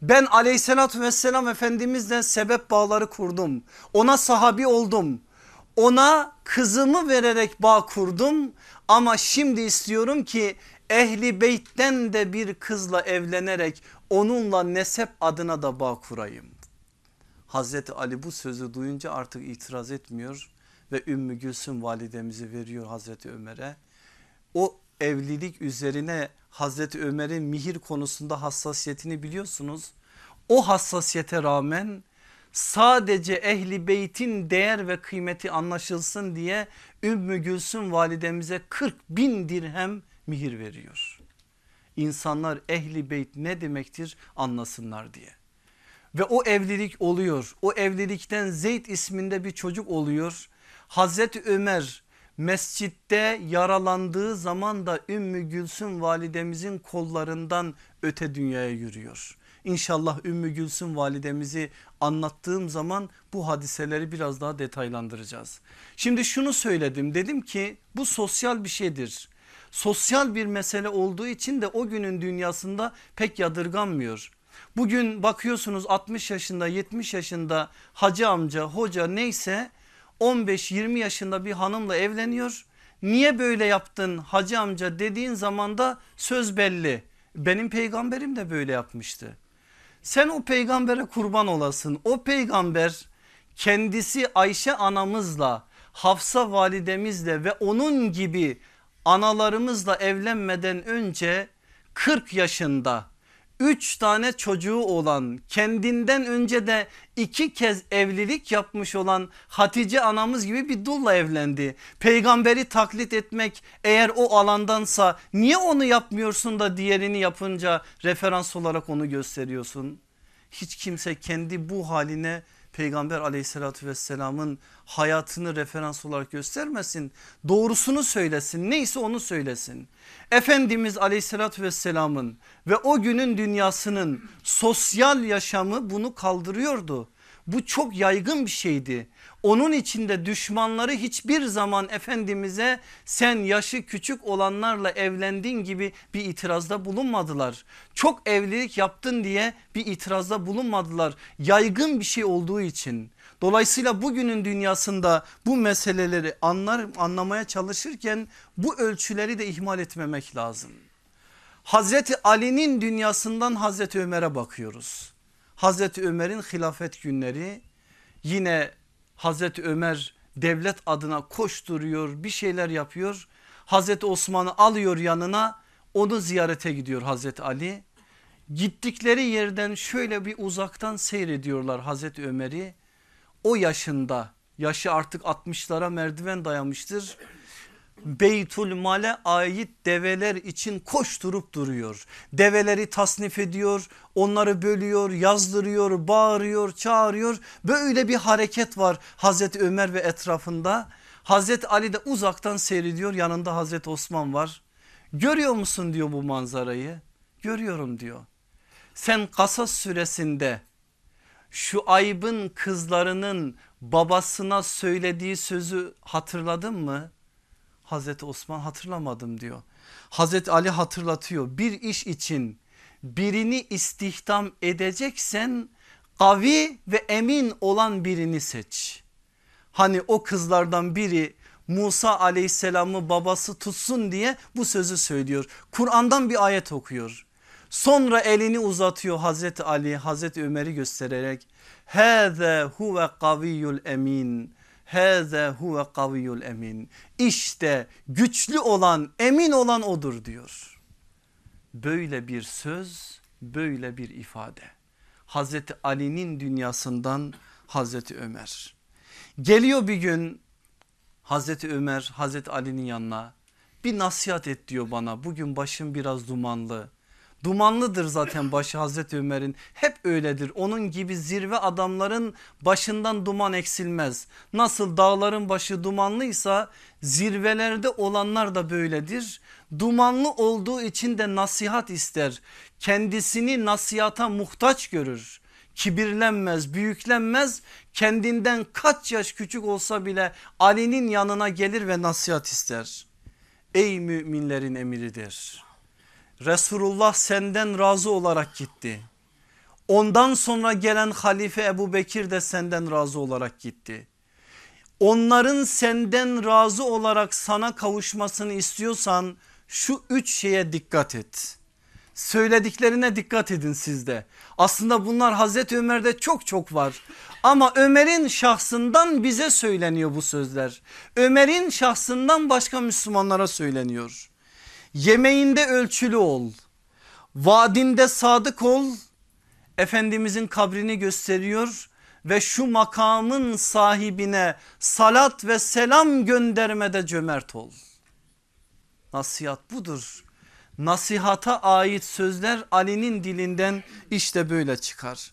Ben aleyhissalatü vesselam efendimizle sebep bağları kurdum. Ona sahabi oldum. Ona kızımı vererek bağ kurdum ama şimdi istiyorum ki ehli beytten de bir kızla evlenerek onunla nesep adına da bağ kurayım. Hazreti Ali bu sözü duyunca artık itiraz etmiyor ve Ümmü Gülsüm validemizi veriyor Hazreti Ömer'e. O evlilik üzerine Hazreti Ömer'in mihir konusunda hassasiyetini biliyorsunuz. O hassasiyete rağmen sadece ehli beytin değer ve kıymeti anlaşılsın diye Ümmü Gülsüm validemize 40 bin dirhem mihir veriyor. İnsanlar ehli beyt ne demektir anlasınlar diye. Ve o evlilik oluyor. O evlilikten Zeyd isminde bir çocuk oluyor. Hazreti Ömer mescitte yaralandığı zaman da Ümmü Gülsüm validemizin kollarından öte dünyaya yürüyor. İnşallah Ümmü Gülsüm validemizi anlattığım zaman bu hadiseleri biraz daha detaylandıracağız. Şimdi şunu söyledim dedim ki bu sosyal bir şeydir. Sosyal bir mesele olduğu için de o günün dünyasında pek yadırganmıyor. Bugün bakıyorsunuz 60 yaşında 70 yaşında hacı amca hoca neyse 15-20 yaşında bir hanımla evleniyor. Niye böyle yaptın hacı amca dediğin zaman da söz belli. Benim peygamberim de böyle yapmıştı. Sen o peygambere kurban olasın. O peygamber kendisi Ayşe anamızla Hafsa validemizle ve onun gibi analarımızla evlenmeden önce 40 yaşında 3 tane çocuğu olan kendinden önce de iki kez evlilik yapmış olan Hatice anamız gibi bir dulla evlendi. Peygamberi taklit etmek eğer o alandansa niye onu yapmıyorsun da diğerini yapınca referans olarak onu gösteriyorsun? Hiç kimse kendi bu haline Peygamber aleyhissalatü vesselamın hayatını referans olarak göstermesin. Doğrusunu söylesin neyse onu söylesin. Efendimiz aleyhissalatü vesselamın ve o günün dünyasının sosyal yaşamı bunu kaldırıyordu. Bu çok yaygın bir şeydi. Onun içinde düşmanları hiçbir zaman Efendimiz'e sen yaşı küçük olanlarla evlendin gibi bir itirazda bulunmadılar. Çok evlilik yaptın diye bir itirazda bulunmadılar. Yaygın bir şey olduğu için. Dolayısıyla bugünün dünyasında bu meseleleri anlar, anlamaya çalışırken bu ölçüleri de ihmal etmemek lazım. Hazreti Ali'nin dünyasından Hazreti Ömer'e bakıyoruz. Hazreti Ömer'in hilafet günleri yine Hazreti Ömer devlet adına koşturuyor bir şeyler yapıyor. Hazreti Osman'ı alıyor yanına onu ziyarete gidiyor Hazreti Ali. Gittikleri yerden şöyle bir uzaktan seyrediyorlar Hazreti Ömer'i. O yaşında yaşı artık 60'lara merdiven dayamıştır. Beytul Mal'e ait develer için koşturup duruyor. Develeri tasnif ediyor, onları bölüyor, yazdırıyor, bağırıyor, çağırıyor. Böyle bir hareket var Hazreti Ömer ve etrafında. Hazreti Ali de uzaktan seyrediyor yanında Hazreti Osman var. Görüyor musun diyor bu manzarayı? Görüyorum diyor. Sen Kasas süresinde şu Ayb'ın kızlarının babasına söylediği sözü hatırladın mı? Hazreti Osman hatırlamadım diyor. Hazreti Ali hatırlatıyor bir iş için birini istihdam edeceksen kavi ve emin olan birini seç. Hani o kızlardan biri Musa aleyhisselamı babası tutsun diye bu sözü söylüyor. Kur'an'dan bir ayet okuyor. Sonra elini uzatıyor Hazreti Ali Hazreti Ömer'i göstererek. Hâze huve kaviyyul emin. Hâze huve kaviyyul emin. İşte güçlü olan emin olan odur diyor. Böyle bir söz böyle bir ifade. Hazreti Ali'nin dünyasından Hazreti Ömer. Geliyor bir gün Hazreti Ömer Hazreti Ali'nin yanına bir nasihat et diyor bana bugün başım biraz dumanlı Dumanlıdır zaten başı Hazreti Ömer'in hep öyledir. Onun gibi zirve adamların başından duman eksilmez. Nasıl dağların başı dumanlıysa zirvelerde olanlar da böyledir. Dumanlı olduğu için de nasihat ister. Kendisini nasihata muhtaç görür. Kibirlenmez, büyüklenmez. Kendinden kaç yaş küçük olsa bile Ali'nin yanına gelir ve nasihat ister. Ey müminlerin emiridir Resulullah senden razı olarak gitti. Ondan sonra gelen halife Ebu Bekir de senden razı olarak gitti. Onların senden razı olarak sana kavuşmasını istiyorsan şu üç şeye dikkat et. Söylediklerine dikkat edin sizde. Aslında bunlar Hazreti Ömer'de çok çok var. Ama Ömer'in şahsından bize söyleniyor bu sözler. Ömer'in şahsından başka Müslümanlara söyleniyor. Yemeğinde ölçülü ol. Vaadinde sadık ol. Efendimizin kabrini gösteriyor ve şu makamın sahibine salat ve selam göndermede cömert ol. Nasihat budur. Nasihata ait sözler Ali'nin dilinden işte böyle çıkar.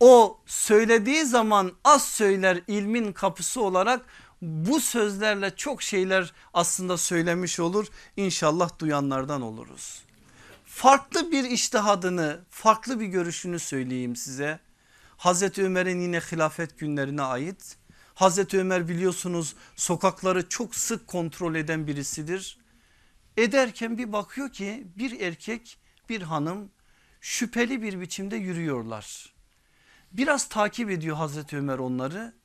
O söylediği zaman az söyler ilmin kapısı olarak bu sözlerle çok şeyler aslında söylemiş olur. İnşallah duyanlardan oluruz. Farklı bir iştihadını farklı bir görüşünü söyleyeyim size. Hazreti Ömer'in yine hilafet günlerine ait. Hazreti Ömer biliyorsunuz sokakları çok sık kontrol eden birisidir. Ederken bir bakıyor ki bir erkek bir hanım şüpheli bir biçimde yürüyorlar. Biraz takip ediyor Hazreti Ömer onları.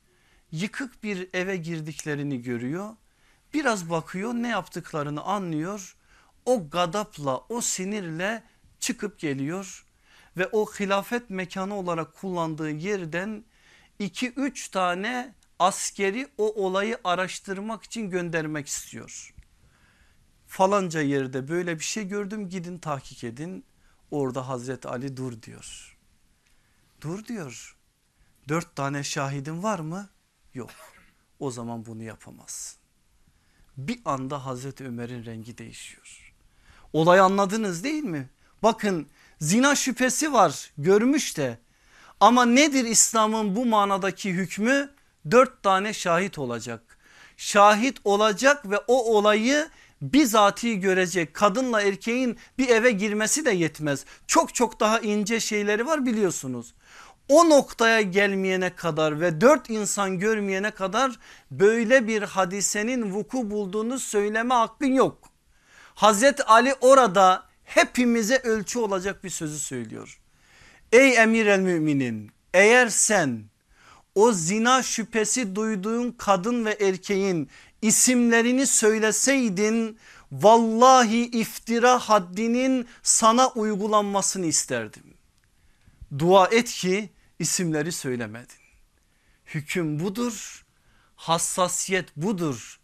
Yıkık bir eve girdiklerini görüyor. Biraz bakıyor ne yaptıklarını anlıyor. O gadapla o sinirle çıkıp geliyor ve o hilafet mekanı olarak kullandığı yerden 2-3 tane askeri o olayı araştırmak için göndermek istiyor. Falanca yerde böyle bir şey gördüm gidin tahkik edin. Orada Hazreti Ali dur diyor. Dur diyor. Dört tane şahidin var mı? Yok. O zaman bunu yapamaz. Bir anda Hazreti Ömer'in rengi değişiyor. Olayı anladınız değil mi? Bakın zina şüphesi var görmüş de ama nedir İslam'ın bu manadaki hükmü? Dört tane şahit olacak. Şahit olacak ve o olayı bizatihi görecek kadınla erkeğin bir eve girmesi de yetmez. Çok çok daha ince şeyleri var biliyorsunuz. O noktaya gelmeyene kadar ve dört insan görmeyene kadar böyle bir hadisenin vuku bulduğunu söyleme hakkın yok. Hazreti Ali orada hepimize ölçü olacak bir sözü söylüyor. Ey emir el müminin eğer sen o zina şüphesi duyduğun kadın ve erkeğin isimlerini söyleseydin vallahi iftira haddinin sana uygulanmasını isterdim. Dua et ki isimleri söylemedin. Hüküm budur, hassasiyet budur.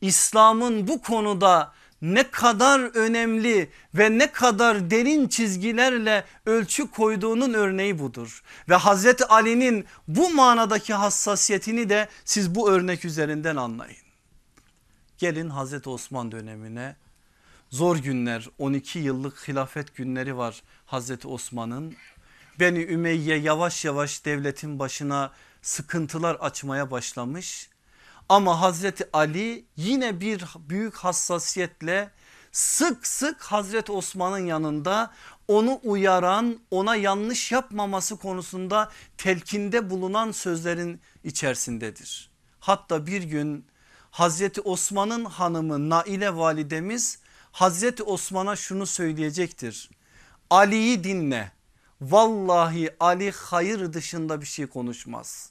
İslam'ın bu konuda ne kadar önemli ve ne kadar derin çizgilerle ölçü koyduğunun örneği budur. Ve Hazreti Ali'nin bu manadaki hassasiyetini de siz bu örnek üzerinden anlayın. Gelin Hazreti Osman dönemine zor günler 12 yıllık hilafet günleri var Hazreti Osman'ın. Beni Ümeyye yavaş yavaş devletin başına sıkıntılar açmaya başlamış. Ama Hazreti Ali yine bir büyük hassasiyetle sık sık Hazreti Osman'ın yanında onu uyaran ona yanlış yapmaması konusunda telkinde bulunan sözlerin içerisindedir. Hatta bir gün Hazreti Osman'ın hanımı Naile validemiz Hazreti Osman'a şunu söyleyecektir. Ali'yi dinle. Vallahi Ali hayır dışında bir şey konuşmaz.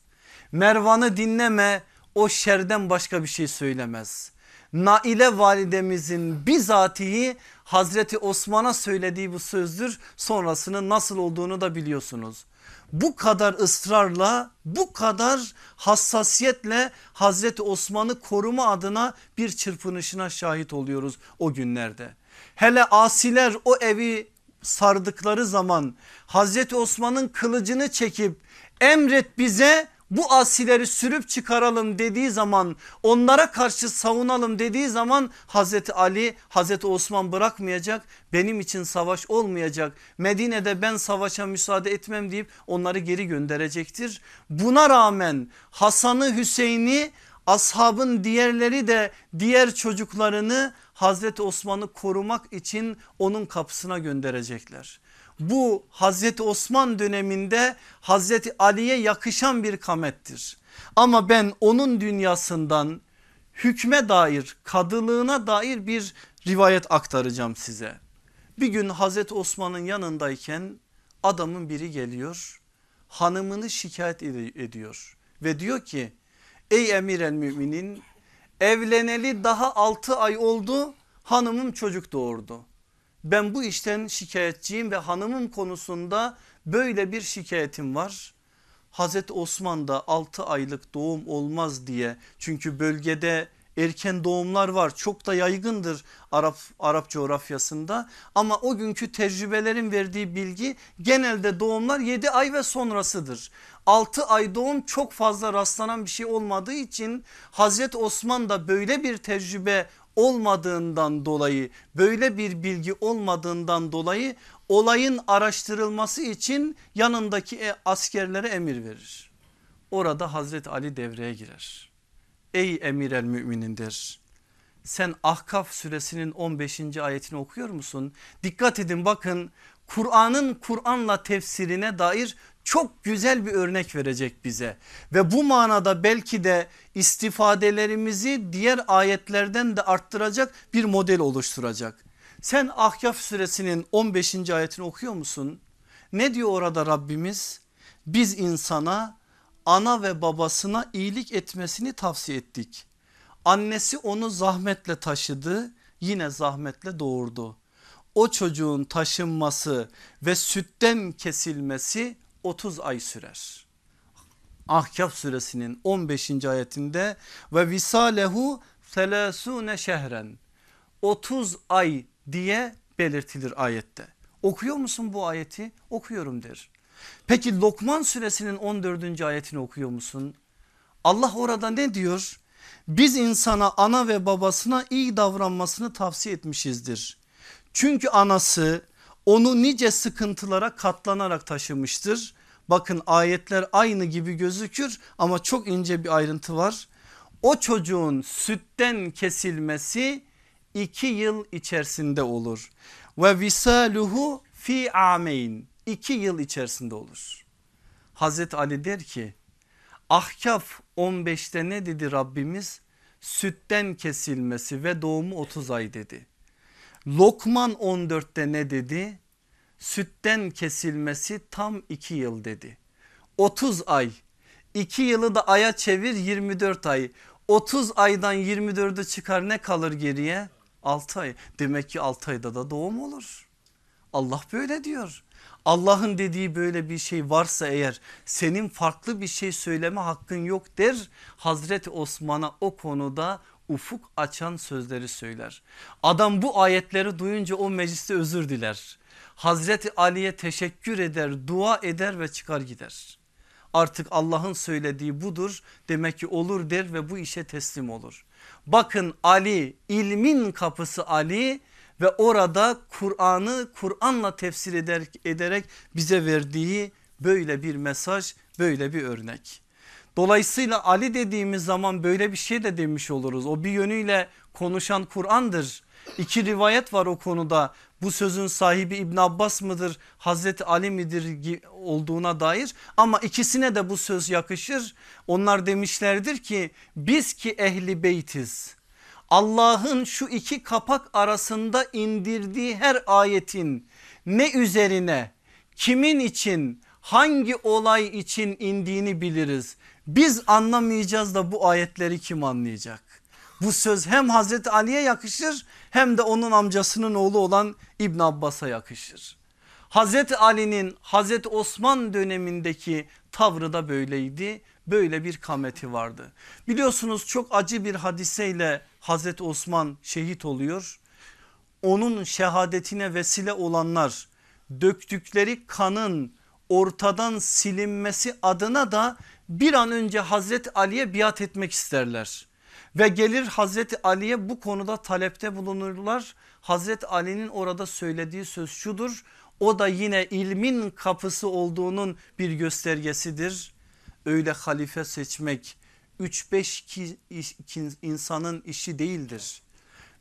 Mervan'ı dinleme o şerden başka bir şey söylemez. Naile validemizin bizatihi Hazreti Osman'a söylediği bu sözdür. Sonrasının nasıl olduğunu da biliyorsunuz bu kadar ısrarla bu kadar hassasiyetle Hazreti Osman'ı koruma adına bir çırpınışına şahit oluyoruz o günlerde. Hele asiler o evi sardıkları zaman Hazreti Osman'ın kılıcını çekip emret bize bu asileri sürüp çıkaralım dediği zaman onlara karşı savunalım dediği zaman Hazreti Ali Hazreti Osman bırakmayacak benim için savaş olmayacak Medine'de ben savaşa müsaade etmem deyip onları geri gönderecektir. Buna rağmen Hasan'ı Hüseyin'i ashabın diğerleri de diğer çocuklarını Hazreti Osman'ı korumak için onun kapısına gönderecekler bu Hazreti Osman döneminde Hazreti Ali'ye yakışan bir kamettir. Ama ben onun dünyasından hükme dair kadılığına dair bir rivayet aktaracağım size. Bir gün Hazreti Osman'ın yanındayken adamın biri geliyor hanımını şikayet ediyor ve diyor ki ey emir el müminin evleneli daha 6 ay oldu hanımım çocuk doğurdu ben bu işten şikayetçiyim ve hanımım konusunda böyle bir şikayetim var. Hazreti Osman da 6 aylık doğum olmaz diye çünkü bölgede erken doğumlar var çok da yaygındır Arap, Arap coğrafyasında ama o günkü tecrübelerin verdiği bilgi genelde doğumlar 7 ay ve sonrasıdır. 6 ay doğum çok fazla rastlanan bir şey olmadığı için Hazreti Osman da böyle bir tecrübe olmadığından dolayı böyle bir bilgi olmadığından dolayı olayın araştırılması için yanındaki e, askerlere emir verir. Orada Hazreti Ali devreye girer. Ey emir el müminindir sen Ahkaf suresinin 15. ayetini okuyor musun? Dikkat edin bakın Kur'an'ın Kur'an'la tefsirine dair çok güzel bir örnek verecek bize ve bu manada belki de istifadelerimizi diğer ayetlerden de arttıracak bir model oluşturacak. Sen Ahkaf suresinin 15. ayetini okuyor musun? Ne diyor orada Rabbimiz? Biz insana ana ve babasına iyilik etmesini tavsiye ettik. Annesi onu zahmetle taşıdı yine zahmetle doğurdu. O çocuğun taşınması ve sütten kesilmesi 30 ay sürer. Ahkaf suresinin 15. ayetinde ve visalehu selasune şehren 30 ay diye belirtilir ayette. Okuyor musun bu ayeti? Okuyorum der. Peki Lokman suresinin 14. ayetini okuyor musun? Allah orada ne diyor? Biz insana ana ve babasına iyi davranmasını tavsiye etmişizdir. Çünkü anası onu nice sıkıntılara katlanarak taşımıştır. Bakın ayetler aynı gibi gözükür ama çok ince bir ayrıntı var. O çocuğun sütten kesilmesi iki yıl içerisinde olur. Ve visaluhu fi ameyn iki yıl içerisinde olur. Hazreti Ali der ki Ahkaf 15'te ne dedi Rabbimiz? Sütten kesilmesi ve doğumu 30 ay dedi. Lokman 14'te ne dedi? Sütten kesilmesi tam 2 yıl dedi. 30 ay 2 yılı da aya çevir 24 ay 30 aydan 24'ü çıkar ne kalır geriye? 6 ay demek ki 6 ayda da doğum olur. Allah böyle diyor. Allah'ın dediği böyle bir şey varsa eğer senin farklı bir şey söyleme hakkın yok der. Hazreti Osman'a o konuda ufuk açan sözleri söyler. Adam bu ayetleri duyunca o mecliste özür diler. Hazreti Ali'ye teşekkür eder, dua eder ve çıkar gider. Artık Allah'ın söylediği budur demek ki olur der ve bu işe teslim olur. Bakın Ali ilmin kapısı Ali ve orada Kur'an'ı Kur'an'la tefsir eder, ederek bize verdiği böyle bir mesaj böyle bir örnek. Dolayısıyla Ali dediğimiz zaman böyle bir şey de demiş oluruz. O bir yönüyle konuşan Kur'an'dır. İki rivayet var o konuda. Bu sözün sahibi İbn Abbas mıdır Hazreti Ali midir olduğuna dair ama ikisine de bu söz yakışır. Onlar demişlerdir ki biz ki ehli beytiz. Allah'ın şu iki kapak arasında indirdiği her ayetin ne üzerine kimin için hangi olay için indiğini biliriz. Biz anlamayacağız da bu ayetleri kim anlayacak? Bu söz hem Hazreti Ali'ye yakışır hem de onun amcasının oğlu olan İbn Abbas'a yakışır. Hazreti Ali'nin Hazreti Osman dönemindeki tavrı da böyleydi. Böyle bir kameti vardı. Biliyorsunuz çok acı bir hadiseyle Hazreti Osman şehit oluyor. Onun şehadetine vesile olanlar döktükleri kanın ortadan silinmesi adına da bir an önce Hazreti Ali'ye biat etmek isterler. Ve gelir Hazreti Ali'ye bu konuda talepte bulunurlar. Hazreti Ali'nin orada söylediği söz şudur. O da yine ilmin kapısı olduğunun bir göstergesidir. Öyle halife seçmek 3-5 insanın işi değildir.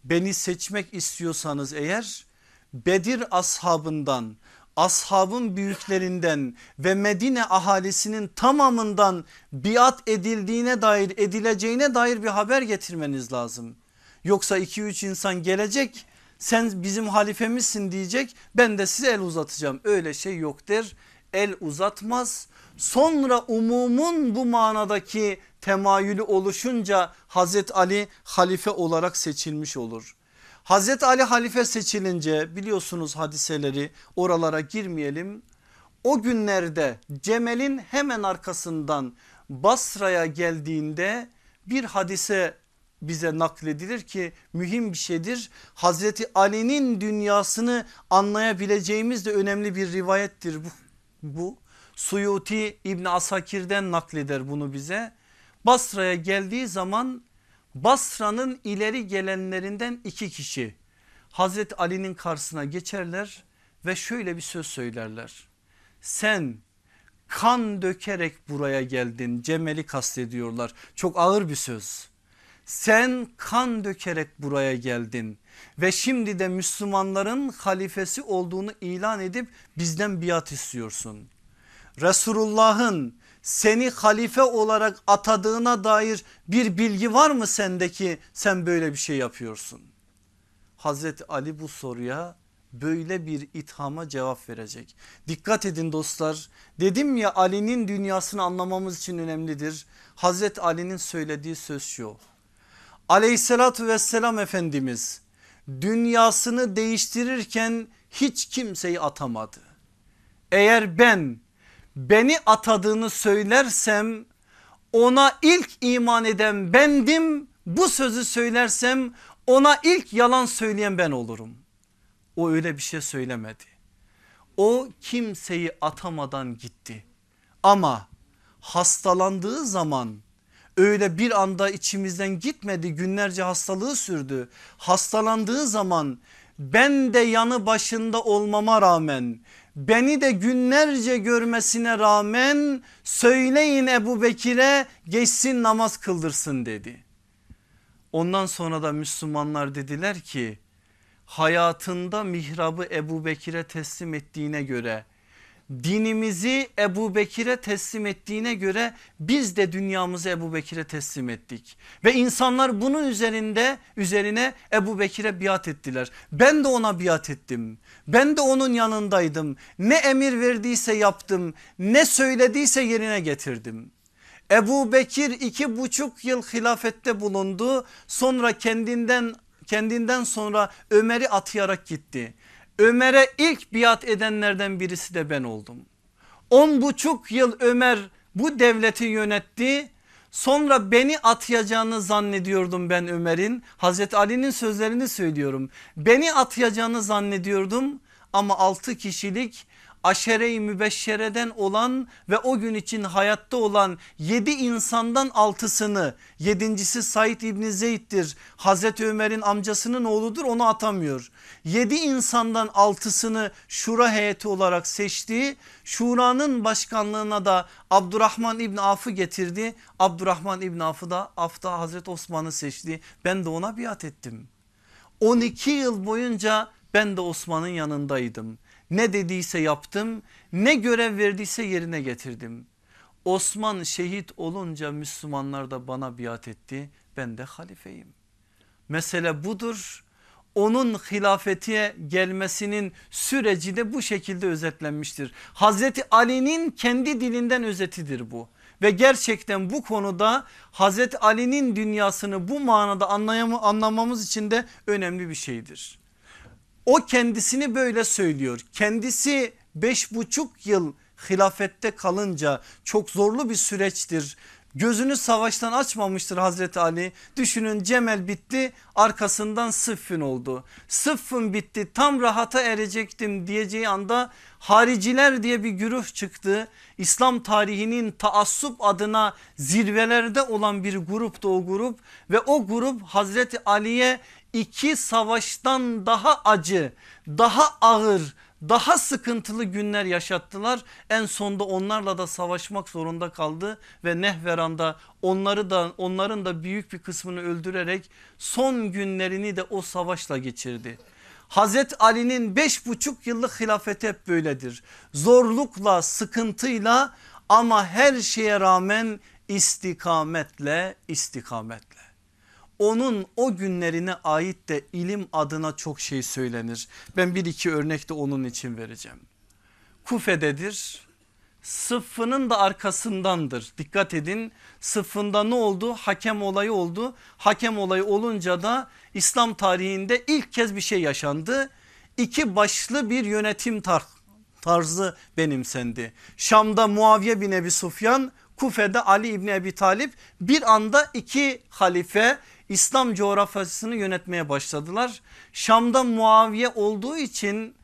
Beni seçmek istiyorsanız eğer Bedir ashabından ashabın büyüklerinden ve Medine ahalisinin tamamından biat edildiğine dair edileceğine dair bir haber getirmeniz lazım. Yoksa 2-3 insan gelecek sen bizim halifemizsin diyecek ben de size el uzatacağım öyle şey yok der el uzatmaz sonra umumun bu manadaki temayülü oluşunca Hazreti Ali halife olarak seçilmiş olur. Hazreti Ali halife seçilince biliyorsunuz hadiseleri oralara girmeyelim. O günlerde Cemel'in hemen arkasından Basra'ya geldiğinde bir hadise bize nakledilir ki mühim bir şeydir. Hazreti Ali'nin dünyasını anlayabileceğimiz de önemli bir rivayettir bu. bu. Suyuti İbn Asakir'den nakleder bunu bize. Basra'ya geldiği zaman Basra'nın ileri gelenlerinden iki kişi Hazreti Ali'nin karşısına geçerler ve şöyle bir söz söylerler. Sen kan dökerek buraya geldin Cemel'i kastediyorlar çok ağır bir söz. Sen kan dökerek buraya geldin ve şimdi de Müslümanların halifesi olduğunu ilan edip bizden biat istiyorsun. Resulullah'ın seni halife olarak atadığına dair bir bilgi var mı sendeki sen böyle bir şey yapıyorsun? Hazreti Ali bu soruya böyle bir ithama cevap verecek. Dikkat edin dostlar dedim ya Ali'nin dünyasını anlamamız için önemlidir. Hazreti Ali'nin söylediği söz şu. Aleyhissalatü vesselam Efendimiz dünyasını değiştirirken hiç kimseyi atamadı. Eğer ben beni atadığını söylersem ona ilk iman eden bendim. Bu sözü söylersem ona ilk yalan söyleyen ben olurum. O öyle bir şey söylemedi. O kimseyi atamadan gitti. Ama hastalandığı zaman öyle bir anda içimizden gitmedi günlerce hastalığı sürdü. Hastalandığı zaman ben de yanı başında olmama rağmen beni de günlerce görmesine rağmen söyleyin Ebu Bekir'e geçsin namaz kıldırsın dedi. Ondan sonra da Müslümanlar dediler ki hayatında mihrabı Ebu Bekir'e teslim ettiğine göre dinimizi Ebu Bekir'e teslim ettiğine göre biz de dünyamızı Ebu Bekir'e teslim ettik. Ve insanlar bunun üzerinde üzerine Ebu Bekir'e biat ettiler. Ben de ona biat ettim. Ben de onun yanındaydım. Ne emir verdiyse yaptım. Ne söylediyse yerine getirdim. Ebu Bekir iki buçuk yıl hilafette bulundu. Sonra kendinden kendinden sonra Ömer'i atayarak gitti. Ömer'e ilk biat edenlerden birisi de ben oldum. On buçuk yıl Ömer bu devleti yönetti. Sonra beni atayacağını zannediyordum ben Ömer'in. Hazreti Ali'nin sözlerini söylüyorum. Beni atayacağını zannediyordum ama altı kişilik aşere-i mübeşşereden olan ve o gün için hayatta olan yedi insandan altısını yedincisi Said İbni Zeyd'dir. Hazreti Ömer'in amcasının oğludur onu atamıyor. Yedi insandan altısını şura heyeti olarak seçti. Şura'nın başkanlığına da Abdurrahman İbni Af'ı getirdi. Abdurrahman İbni Af'ı da Af'ta Hazreti Osman'ı seçti. Ben de ona biat ettim. 12 yıl boyunca ben de Osman'ın yanındaydım. Ne dediyse yaptım ne görev verdiyse yerine getirdim. Osman şehit olunca Müslümanlar da bana biat etti ben de halifeyim. Mesele budur onun hilafetiye gelmesinin süreci de bu şekilde özetlenmiştir. Hazreti Ali'nin kendi dilinden özetidir bu. Ve gerçekten bu konuda Hazreti Ali'nin dünyasını bu manada anlamamız için de önemli bir şeydir. O kendisini böyle söylüyor. Kendisi beş buçuk yıl hilafette kalınca çok zorlu bir süreçtir. Gözünü savaştan açmamıştır Hazreti Ali. Düşünün Cemel bitti arkasından Sıffın oldu. Sıffın bitti tam rahata erecektim diyeceği anda hariciler diye bir güruh çıktı. İslam tarihinin taassup adına zirvelerde olan bir gruptu o grup ve o grup Hazreti Ali'ye iki savaştan daha acı, daha ağır, daha sıkıntılı günler yaşattılar. En sonda onlarla da savaşmak zorunda kaldı ve Nehveran'da onları da onların da büyük bir kısmını öldürerek son günlerini de o savaşla geçirdi. Hazret Ali'nin beş buçuk yıllık hilafeti hep böyledir. Zorlukla sıkıntıyla ama her şeye rağmen istikametle istikametle onun o günlerine ait de ilim adına çok şey söylenir. Ben bir iki örnek de onun için vereceğim. Kufe'dedir. Sıffının da arkasındandır. Dikkat edin sıffında ne oldu? Hakem olayı oldu. Hakem olayı olunca da İslam tarihinde ilk kez bir şey yaşandı. İki başlı bir yönetim tar tarzı benimsendi. Şam'da Muaviye bin Ebi Sufyan Kufe'de Ali İbni Ebi Talip bir anda iki halife İslam coğrafyasını yönetmeye başladılar. Şam'da Muaviye olduğu için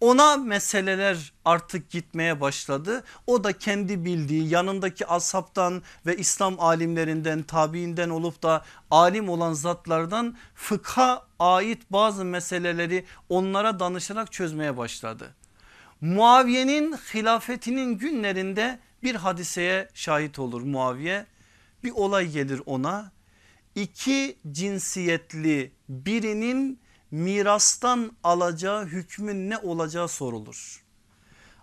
ona meseleler artık gitmeye başladı. O da kendi bildiği yanındaki ashabtan ve İslam alimlerinden tabiinden olup da alim olan zatlardan fıkha ait bazı meseleleri onlara danışarak çözmeye başladı. Muaviye'nin hilafetinin günlerinde bir hadiseye şahit olur Muaviye. Bir olay gelir ona. İki cinsiyetli birinin mirastan alacağı hükmün ne olacağı sorulur.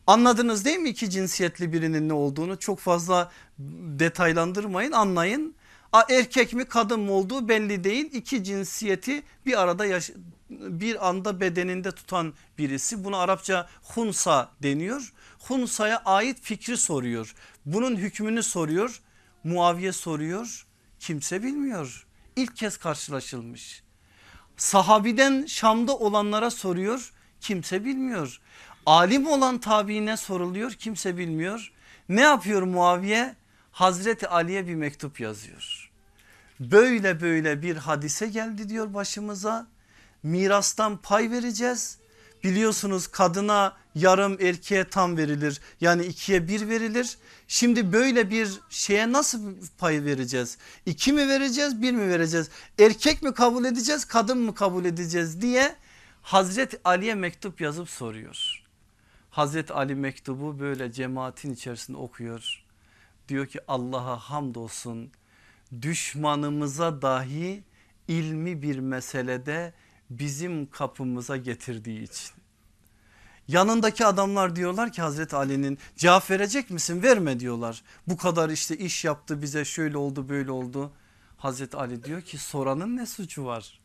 Anladınız değil mi iki cinsiyetli birinin ne olduğunu? Çok fazla detaylandırmayın anlayın. Erkek mi kadın mı olduğu belli değil. İki cinsiyeti bir arada yaş bir anda bedeninde tutan birisi. Buna Arapça hunsa deniyor. Hunsa'ya ait fikri soruyor. Bunun hükmünü soruyor. Muaviye soruyor. Kimse bilmiyor ilk kez karşılaşılmış sahabiden Şam'da olanlara soruyor kimse bilmiyor. Alim olan tabiine soruluyor kimse bilmiyor. Ne yapıyor Muaviye? Hazreti Ali'ye bir mektup yazıyor. Böyle böyle bir hadise geldi diyor başımıza. Mirastan pay vereceğiz. Biliyorsunuz kadına yarım erkeğe tam verilir. Yani ikiye bir verilir. Şimdi böyle bir şeye nasıl pay vereceğiz? İki mi vereceğiz bir mi vereceğiz? Erkek mi kabul edeceğiz kadın mı kabul edeceğiz diye Hazreti Ali'ye mektup yazıp soruyor. Hazreti Ali mektubu böyle cemaatin içerisinde okuyor. Diyor ki Allah'a hamdolsun düşmanımıza dahi ilmi bir meselede bizim kapımıza getirdiği için. Yanındaki adamlar diyorlar ki Hazreti Ali'nin cevap verecek misin verme diyorlar. Bu kadar işte iş yaptı bize şöyle oldu böyle oldu. Hazreti Ali diyor ki soranın ne suçu var?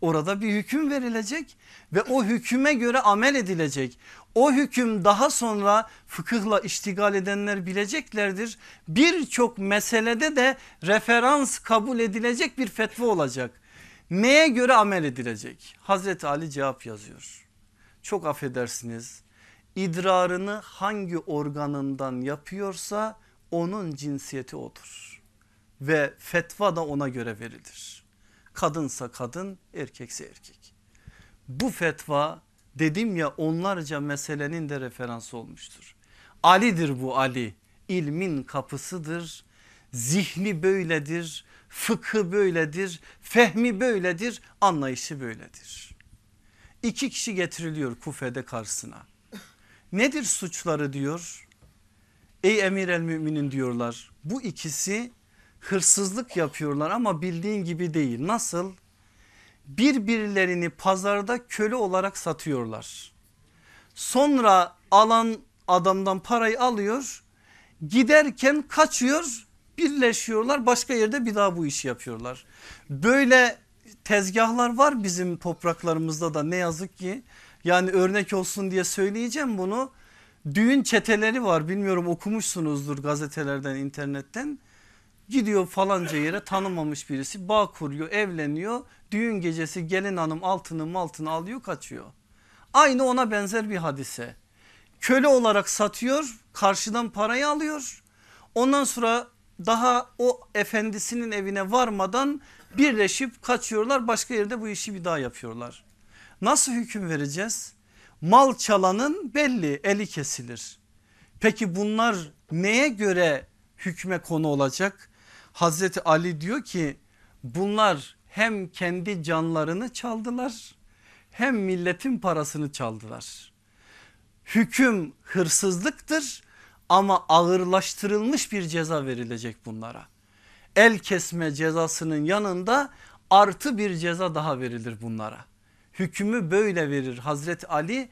Orada bir hüküm verilecek ve o hüküme göre amel edilecek. O hüküm daha sonra fıkıhla iştigal edenler bileceklerdir. Birçok meselede de referans kabul edilecek bir fetva olacak. Neye göre amel edilecek? Hazreti Ali cevap yazıyor. Çok affedersiniz idrarını hangi organından yapıyorsa onun cinsiyeti odur. Ve fetva da ona göre verilir. Kadınsa kadın erkekse erkek. Bu fetva dedim ya onlarca meselenin de referansı olmuştur. Ali'dir bu Ali ilmin kapısıdır. Zihni böyledir fıkhı böyledir, fehmi böyledir, anlayışı böyledir. İki kişi getiriliyor Kufe'de karşısına. Nedir suçları diyor? Ey emir el müminin diyorlar. Bu ikisi hırsızlık yapıyorlar ama bildiğin gibi değil. Nasıl? Birbirlerini pazarda köle olarak satıyorlar. Sonra alan adamdan parayı alıyor. Giderken kaçıyor birleşiyorlar başka yerde bir daha bu işi yapıyorlar. Böyle tezgahlar var bizim topraklarımızda da ne yazık ki yani örnek olsun diye söyleyeceğim bunu. Düğün çeteleri var bilmiyorum okumuşsunuzdur gazetelerden internetten. Gidiyor falanca yere tanımamış birisi bağ kuruyor evleniyor. Düğün gecesi gelin hanım altını maltını alıyor kaçıyor. Aynı ona benzer bir hadise. Köle olarak satıyor karşıdan parayı alıyor. Ondan sonra daha o efendisinin evine varmadan birleşip kaçıyorlar başka yerde bu işi bir daha yapıyorlar. Nasıl hüküm vereceğiz? Mal çalanın belli eli kesilir. Peki bunlar neye göre hükme konu olacak? Hazreti Ali diyor ki bunlar hem kendi canlarını çaldılar hem milletin parasını çaldılar. Hüküm hırsızlıktır ama ağırlaştırılmış bir ceza verilecek bunlara. El kesme cezasının yanında artı bir ceza daha verilir bunlara. Hükmü böyle verir Hazreti Ali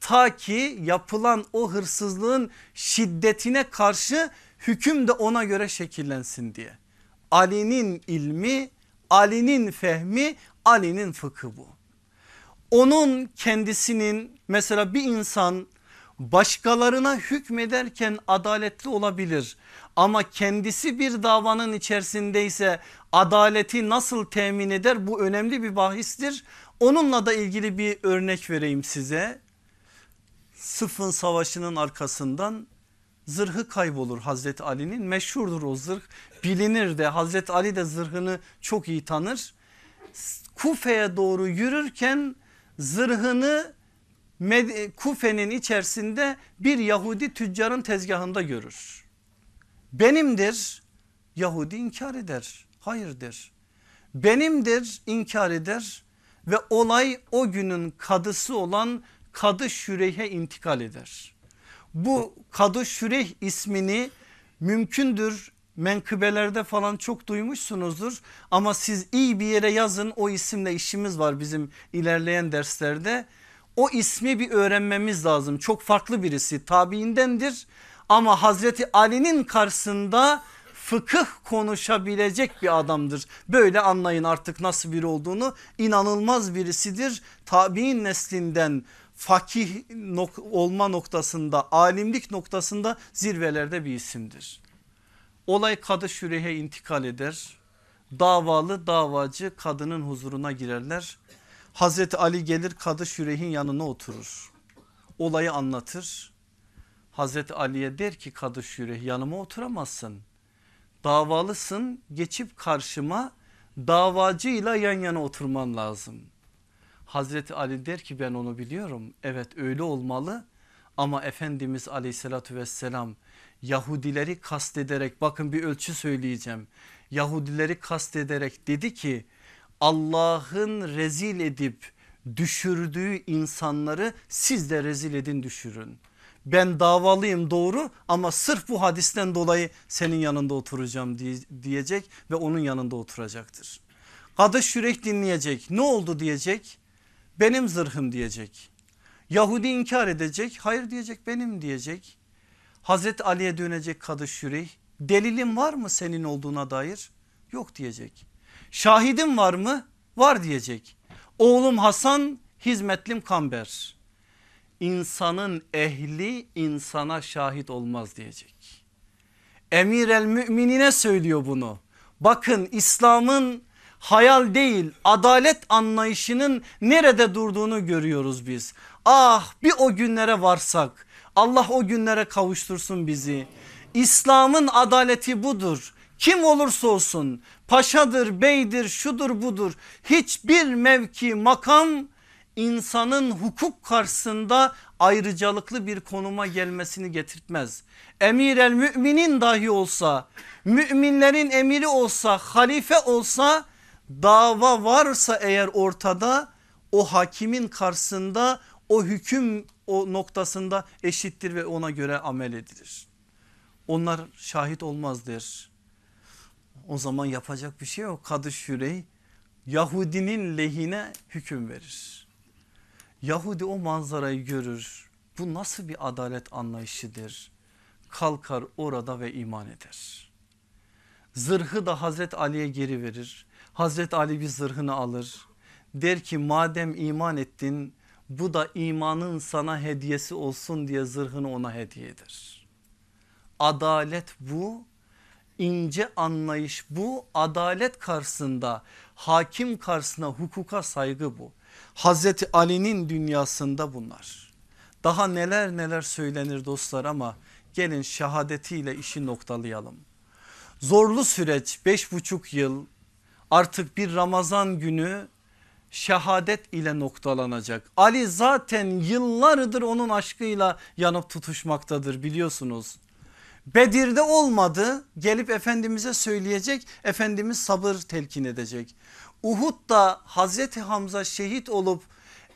ta ki yapılan o hırsızlığın şiddetine karşı hüküm de ona göre şekillensin diye. Ali'nin ilmi, Ali'nin fehmi, Ali'nin fıkı bu. Onun kendisinin mesela bir insan başkalarına hükmederken adaletli olabilir ama kendisi bir davanın içerisindeyse adaleti nasıl temin eder bu önemli bir bahistir. Onunla da ilgili bir örnek vereyim size. Sıfın savaşının arkasından zırhı kaybolur Hazreti Ali'nin meşhurdur o zırh bilinir de Hazreti Ali de zırhını çok iyi tanır. Kufe'ye doğru yürürken zırhını Kufe'nin içerisinde bir Yahudi tüccarın tezgahında görür. Benimdir Yahudi inkar eder. Hayırdır. Benimdir inkar eder ve olay o günün kadısı olan Kadı Şüreyh'e intikal eder. Bu Kadı Şüreyh ismini mümkündür menkıbelerde falan çok duymuşsunuzdur ama siz iyi bir yere yazın o isimle işimiz var bizim ilerleyen derslerde. O ismi bir öğrenmemiz lazım çok farklı birisi tabiindendir ama Hazreti Ali'nin karşısında fıkıh konuşabilecek bir adamdır. Böyle anlayın artık nasıl biri olduğunu inanılmaz birisidir. Tabi'in neslinden fakih nok olma noktasında alimlik noktasında zirvelerde bir isimdir. Olay Kadı Şüreyh'e intikal eder. Davalı davacı kadının huzuruna girerler. Hazreti Ali gelir Kadı Şüreyh'in yanına oturur. Olayı anlatır. Hazreti Ali'ye der ki Kadı Şüreyh yanıma oturamazsın. Davalısın geçip karşıma davacıyla yan yana oturman lazım. Hazreti Ali der ki ben onu biliyorum. Evet öyle olmalı ama Efendimiz aleyhissalatü vesselam Yahudileri kastederek bakın bir ölçü söyleyeceğim. Yahudileri kastederek dedi ki Allah'ın rezil edip düşürdüğü insanları siz de rezil edin düşürün. Ben davalıyım doğru ama sırf bu hadisten dolayı senin yanında oturacağım diyecek ve onun yanında oturacaktır. Kadı Şürek dinleyecek ne oldu diyecek benim zırhım diyecek. Yahudi inkar edecek hayır diyecek benim diyecek. Hazreti Ali'ye dönecek Kadı Şüreyh delilin var mı senin olduğuna dair? Yok diyecek. Şahidim var mı? Var diyecek. Oğlum Hasan hizmetlim Kamber. İnsanın ehli insana şahit olmaz diyecek. Emir el müminine söylüyor bunu. Bakın İslam'ın hayal değil adalet anlayışının nerede durduğunu görüyoruz biz. Ah bir o günlere varsak Allah o günlere kavuştursun bizi. İslam'ın adaleti budur. Kim olursa olsun paşadır, beydir, şudur budur. Hiçbir mevki, makam insanın hukuk karşısında ayrıcalıklı bir konuma gelmesini getirtmez. Emir el müminin dahi olsa, müminlerin emiri olsa, halife olsa dava varsa eğer ortada o hakimin karşısında o hüküm o noktasında eşittir ve ona göre amel edilir. Onlar şahit olmaz der. O zaman yapacak bir şey yok. Kadı Şürey Yahudinin lehine hüküm verir. Yahudi o manzarayı görür. Bu nasıl bir adalet anlayışıdır? Kalkar orada ve iman eder. Zırhı da Hazret Ali'ye geri verir. Hazret Ali bir zırhını alır. Der ki madem iman ettin bu da imanın sana hediyesi olsun diye zırhını ona hediye eder. Adalet bu ince anlayış bu adalet karşısında hakim karşısına hukuka saygı bu. Hazreti Ali'nin dünyasında bunlar. Daha neler neler söylenir dostlar ama gelin şehadetiyle işi noktalayalım. Zorlu süreç beş buçuk yıl artık bir Ramazan günü şehadet ile noktalanacak. Ali zaten yıllardır onun aşkıyla yanıp tutuşmaktadır biliyorsunuz. Bedir'de olmadı gelip Efendimiz'e söyleyecek Efendimiz sabır telkin edecek. Uhud'da Hazreti Hamza şehit olup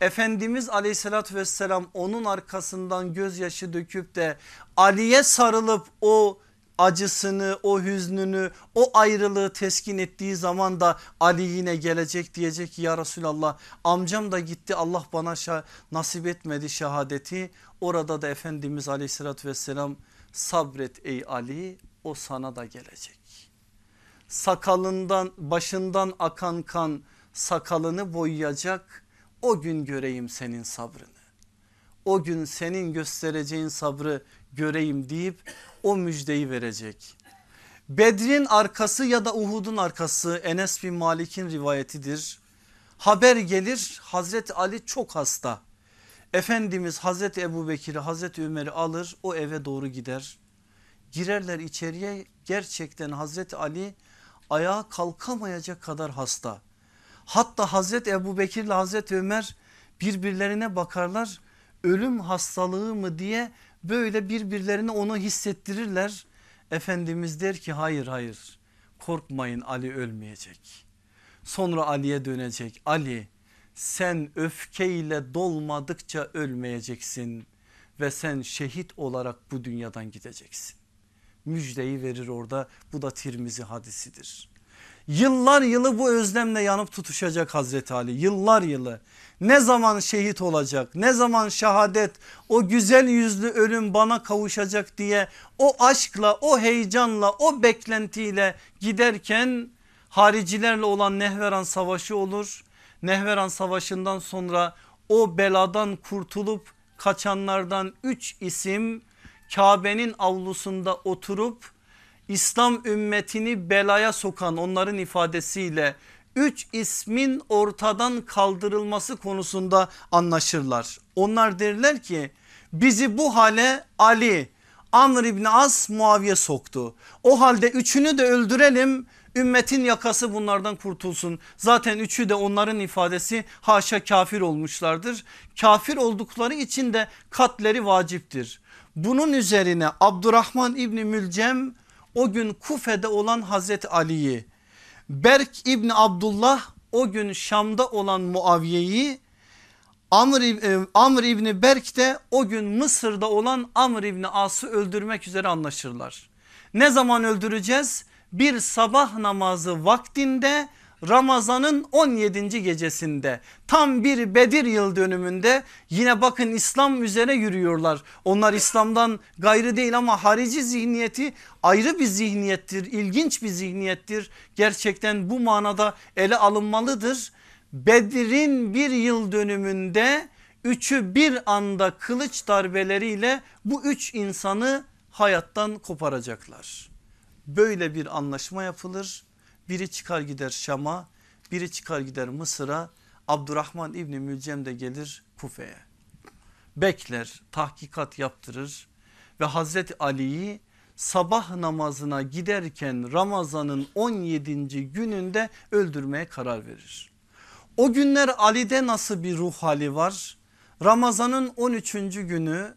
Efendimiz aleyhissalatü vesselam onun arkasından gözyaşı döküp de Ali'ye sarılıp o acısını o hüznünü o ayrılığı teskin ettiği zaman da Ali yine gelecek diyecek ki ya Resulallah amcam da gitti Allah bana nasip etmedi şehadeti orada da Efendimiz aleyhissalatü vesselam sabret ey Ali o sana da gelecek. Sakalından başından akan kan sakalını boyayacak o gün göreyim senin sabrını. O gün senin göstereceğin sabrı göreyim deyip o müjdeyi verecek. Bedrin arkası ya da Uhud'un arkası Enes bin Malik'in rivayetidir. Haber gelir Hazreti Ali çok hasta. Efendimiz Hazreti Ebu Bekir'i Hazreti Ömer'i alır o eve doğru gider. Girerler içeriye gerçekten Hazreti Ali ayağa kalkamayacak kadar hasta. Hatta Hazreti Ebu Bekir ile Hazreti Ömer birbirlerine bakarlar ölüm hastalığı mı diye böyle birbirlerine onu hissettirirler. Efendimiz der ki hayır hayır korkmayın Ali ölmeyecek. Sonra Ali'ye dönecek Ali sen öfkeyle dolmadıkça ölmeyeceksin ve sen şehit olarak bu dünyadan gideceksin. Müjdeyi verir orada bu da Tirmizi hadisidir. Yıllar yılı bu özlemle yanıp tutuşacak Hazreti Ali yıllar yılı. Ne zaman şehit olacak ne zaman şehadet o güzel yüzlü ölüm bana kavuşacak diye o aşkla o heyecanla o beklentiyle giderken haricilerle olan Nehveran savaşı olur. Nehveran savaşından sonra o beladan kurtulup kaçanlardan üç isim Kabe'nin avlusunda oturup İslam ümmetini belaya sokan onların ifadesiyle üç ismin ortadan kaldırılması konusunda anlaşırlar. Onlar derler ki bizi bu hale Ali, Amr İbni As, Muaviye soktu. O halde üçünü de öldürelim ümmetin yakası bunlardan kurtulsun. Zaten üçü de onların ifadesi haşa kafir olmuşlardır. Kafir oldukları için de katleri vaciptir. Bunun üzerine Abdurrahman İbni Mülcem o gün Kufe'de olan Hazreti Ali'yi Berk İbni Abdullah o gün Şam'da olan Muaviye'yi Amr, e, Amr İbni Berk de o gün Mısır'da olan Amr İbni As'ı öldürmek üzere anlaşırlar. Ne zaman öldüreceğiz? Bir sabah namazı vaktinde Ramazan'ın 17. gecesinde tam bir Bedir yıl dönümünde yine bakın İslam üzere yürüyorlar. Onlar İslam'dan gayrı değil ama harici zihniyeti ayrı bir zihniyettir, ilginç bir zihniyettir. Gerçekten bu manada ele alınmalıdır. Bedir'in bir yıl dönümünde üçü bir anda kılıç darbeleriyle bu üç insanı hayattan koparacaklar. Böyle bir anlaşma yapılır biri çıkar gider Şam'a biri çıkar gider Mısır'a Abdurrahman İbni Mülcem de gelir Kufe'ye. Bekler tahkikat yaptırır ve Hazreti Ali'yi sabah namazına giderken Ramazan'ın 17. gününde öldürmeye karar verir. O günler Ali'de nasıl bir ruh hali var? Ramazan'ın 13. günü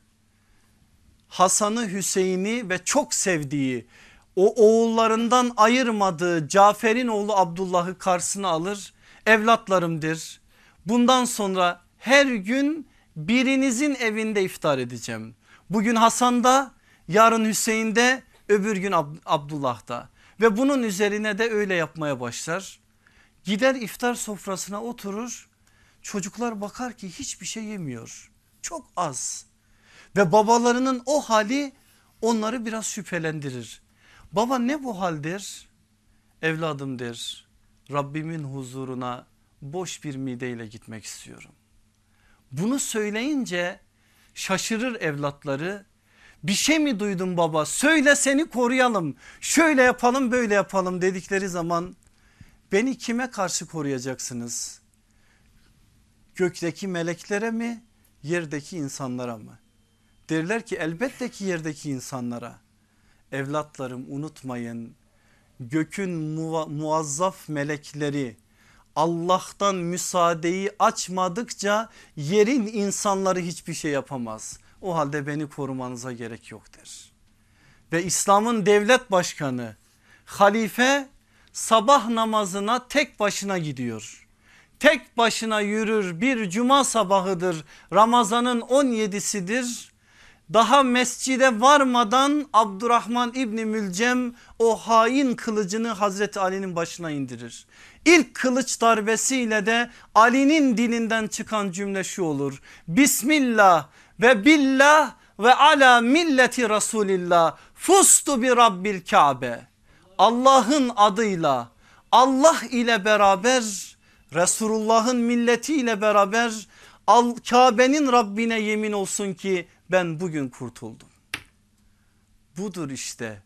Hasan'ı Hüseyin'i ve çok sevdiği o oğullarından ayırmadığı Cafer'in oğlu Abdullah'ı karşısına alır. Evlatlarımdır. Bundan sonra her gün birinizin evinde iftar edeceğim. Bugün Hasan'da yarın Hüseyin'de öbür gün Ab Abdullah'ta ve bunun üzerine de öyle yapmaya başlar. Gider iftar sofrasına oturur çocuklar bakar ki hiçbir şey yemiyor çok az ve babalarının o hali onları biraz şüphelendirir. Baba ne bu haldir? Evladım der Rabbimin huzuruna boş bir mideyle gitmek istiyorum. Bunu söyleyince şaşırır evlatları. Bir şey mi duydun baba söyle seni koruyalım şöyle yapalım böyle yapalım dedikleri zaman beni kime karşı koruyacaksınız? Gökteki meleklere mi yerdeki insanlara mı? Derler ki elbette ki yerdeki insanlara evlatlarım unutmayın gökün muazzaf melekleri Allah'tan müsaadeyi açmadıkça yerin insanları hiçbir şey yapamaz. O halde beni korumanıza gerek yok der. Ve İslam'ın devlet başkanı halife sabah namazına tek başına gidiyor. Tek başına yürür bir cuma sabahıdır Ramazan'ın 17'sidir daha mescide varmadan Abdurrahman İbni Mülcem o hain kılıcını Hazreti Ali'nin başına indirir. İlk kılıç darbesiyle de Ali'nin dilinden çıkan cümle şu olur. Bismillah ve billah ve ala milleti Resulillah fustu bi Rabbil Kabe. Allah'ın adıyla Allah ile beraber Resulullah'ın milletiyle beraber Kabe'nin Rabbine yemin olsun ki ben bugün kurtuldum. Budur işte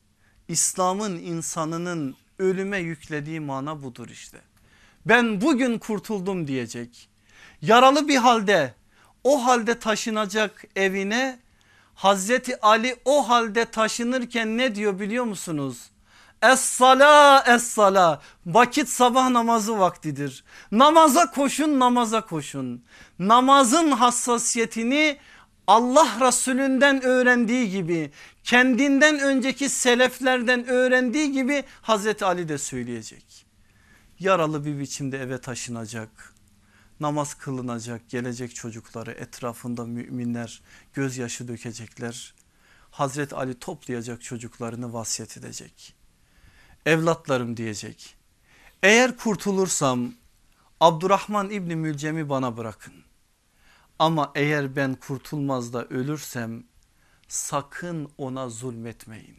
İslam'ın insanının ölüme yüklediği mana budur işte. Ben bugün kurtuldum diyecek. Yaralı bir halde o halde taşınacak evine Hazreti Ali o halde taşınırken ne diyor biliyor musunuz? Es-sala es-sala. Vakit sabah namazı vaktidir. Namaza koşun namaza koşun. Namazın hassasiyetini Allah Resulünden öğrendiği gibi kendinden önceki seleflerden öğrendiği gibi Hazreti Ali de söyleyecek. Yaralı bir biçimde eve taşınacak namaz kılınacak gelecek çocukları etrafında müminler gözyaşı dökecekler. Hazreti Ali toplayacak çocuklarını vasiyet edecek. Evlatlarım diyecek. Eğer kurtulursam Abdurrahman İbni Mülcem'i bana bırakın. Ama eğer ben kurtulmaz da ölürsem sakın ona zulmetmeyin.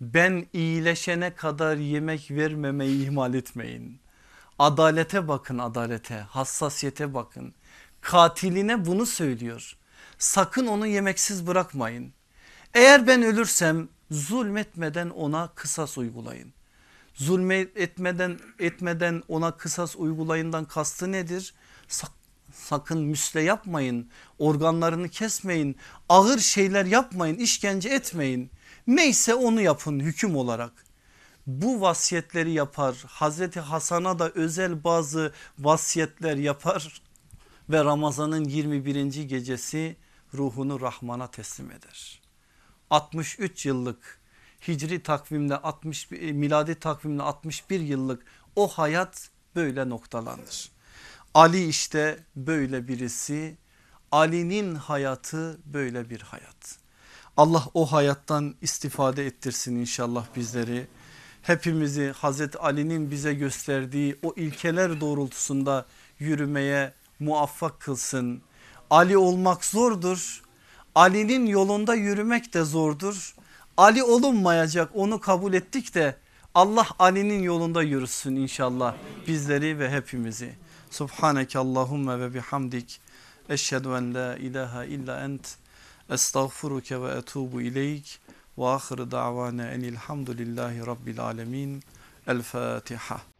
Ben iyileşene kadar yemek vermemeyi ihmal etmeyin. Adalete bakın adalete hassasiyete bakın. Katiline bunu söylüyor. Sakın onu yemeksiz bırakmayın. Eğer ben ölürsem zulmetmeden ona kısas uygulayın. Zulmet etmeden etmeden ona kısas uygulayından kastı nedir? Sakın müsle yapmayın, organlarını kesmeyin, ağır şeyler yapmayın, işkence etmeyin. Neyse onu yapın hüküm olarak. Bu vasiyetleri yapar. Hazreti Hasan'a da özel bazı vasiyetler yapar ve Ramazan'ın 21. gecesi ruhunu Rahman'a teslim eder. 63 yıllık hicri takvimle 60 miladi takvimle 61 yıllık o hayat böyle noktalanır. Ali işte böyle birisi. Ali'nin hayatı böyle bir hayat. Allah o hayattan istifade ettirsin inşallah bizleri. Hepimizi Hazreti Ali'nin bize gösterdiği o ilkeler doğrultusunda yürümeye muvaffak kılsın. Ali olmak zordur. Ali'nin yolunda yürümek de zordur. Ali olunmayacak onu kabul ettik de Allah Ali'nin yolunda yürüsün inşallah bizleri ve hepimizi. Subhaneke Allahümme ve bihamdik. Eşhedü en la ilahe illa ent. Estağfuruke ve etubu ileyk. Ve ahir davana enilhamdülillahi rabbil alemin. El Fatiha.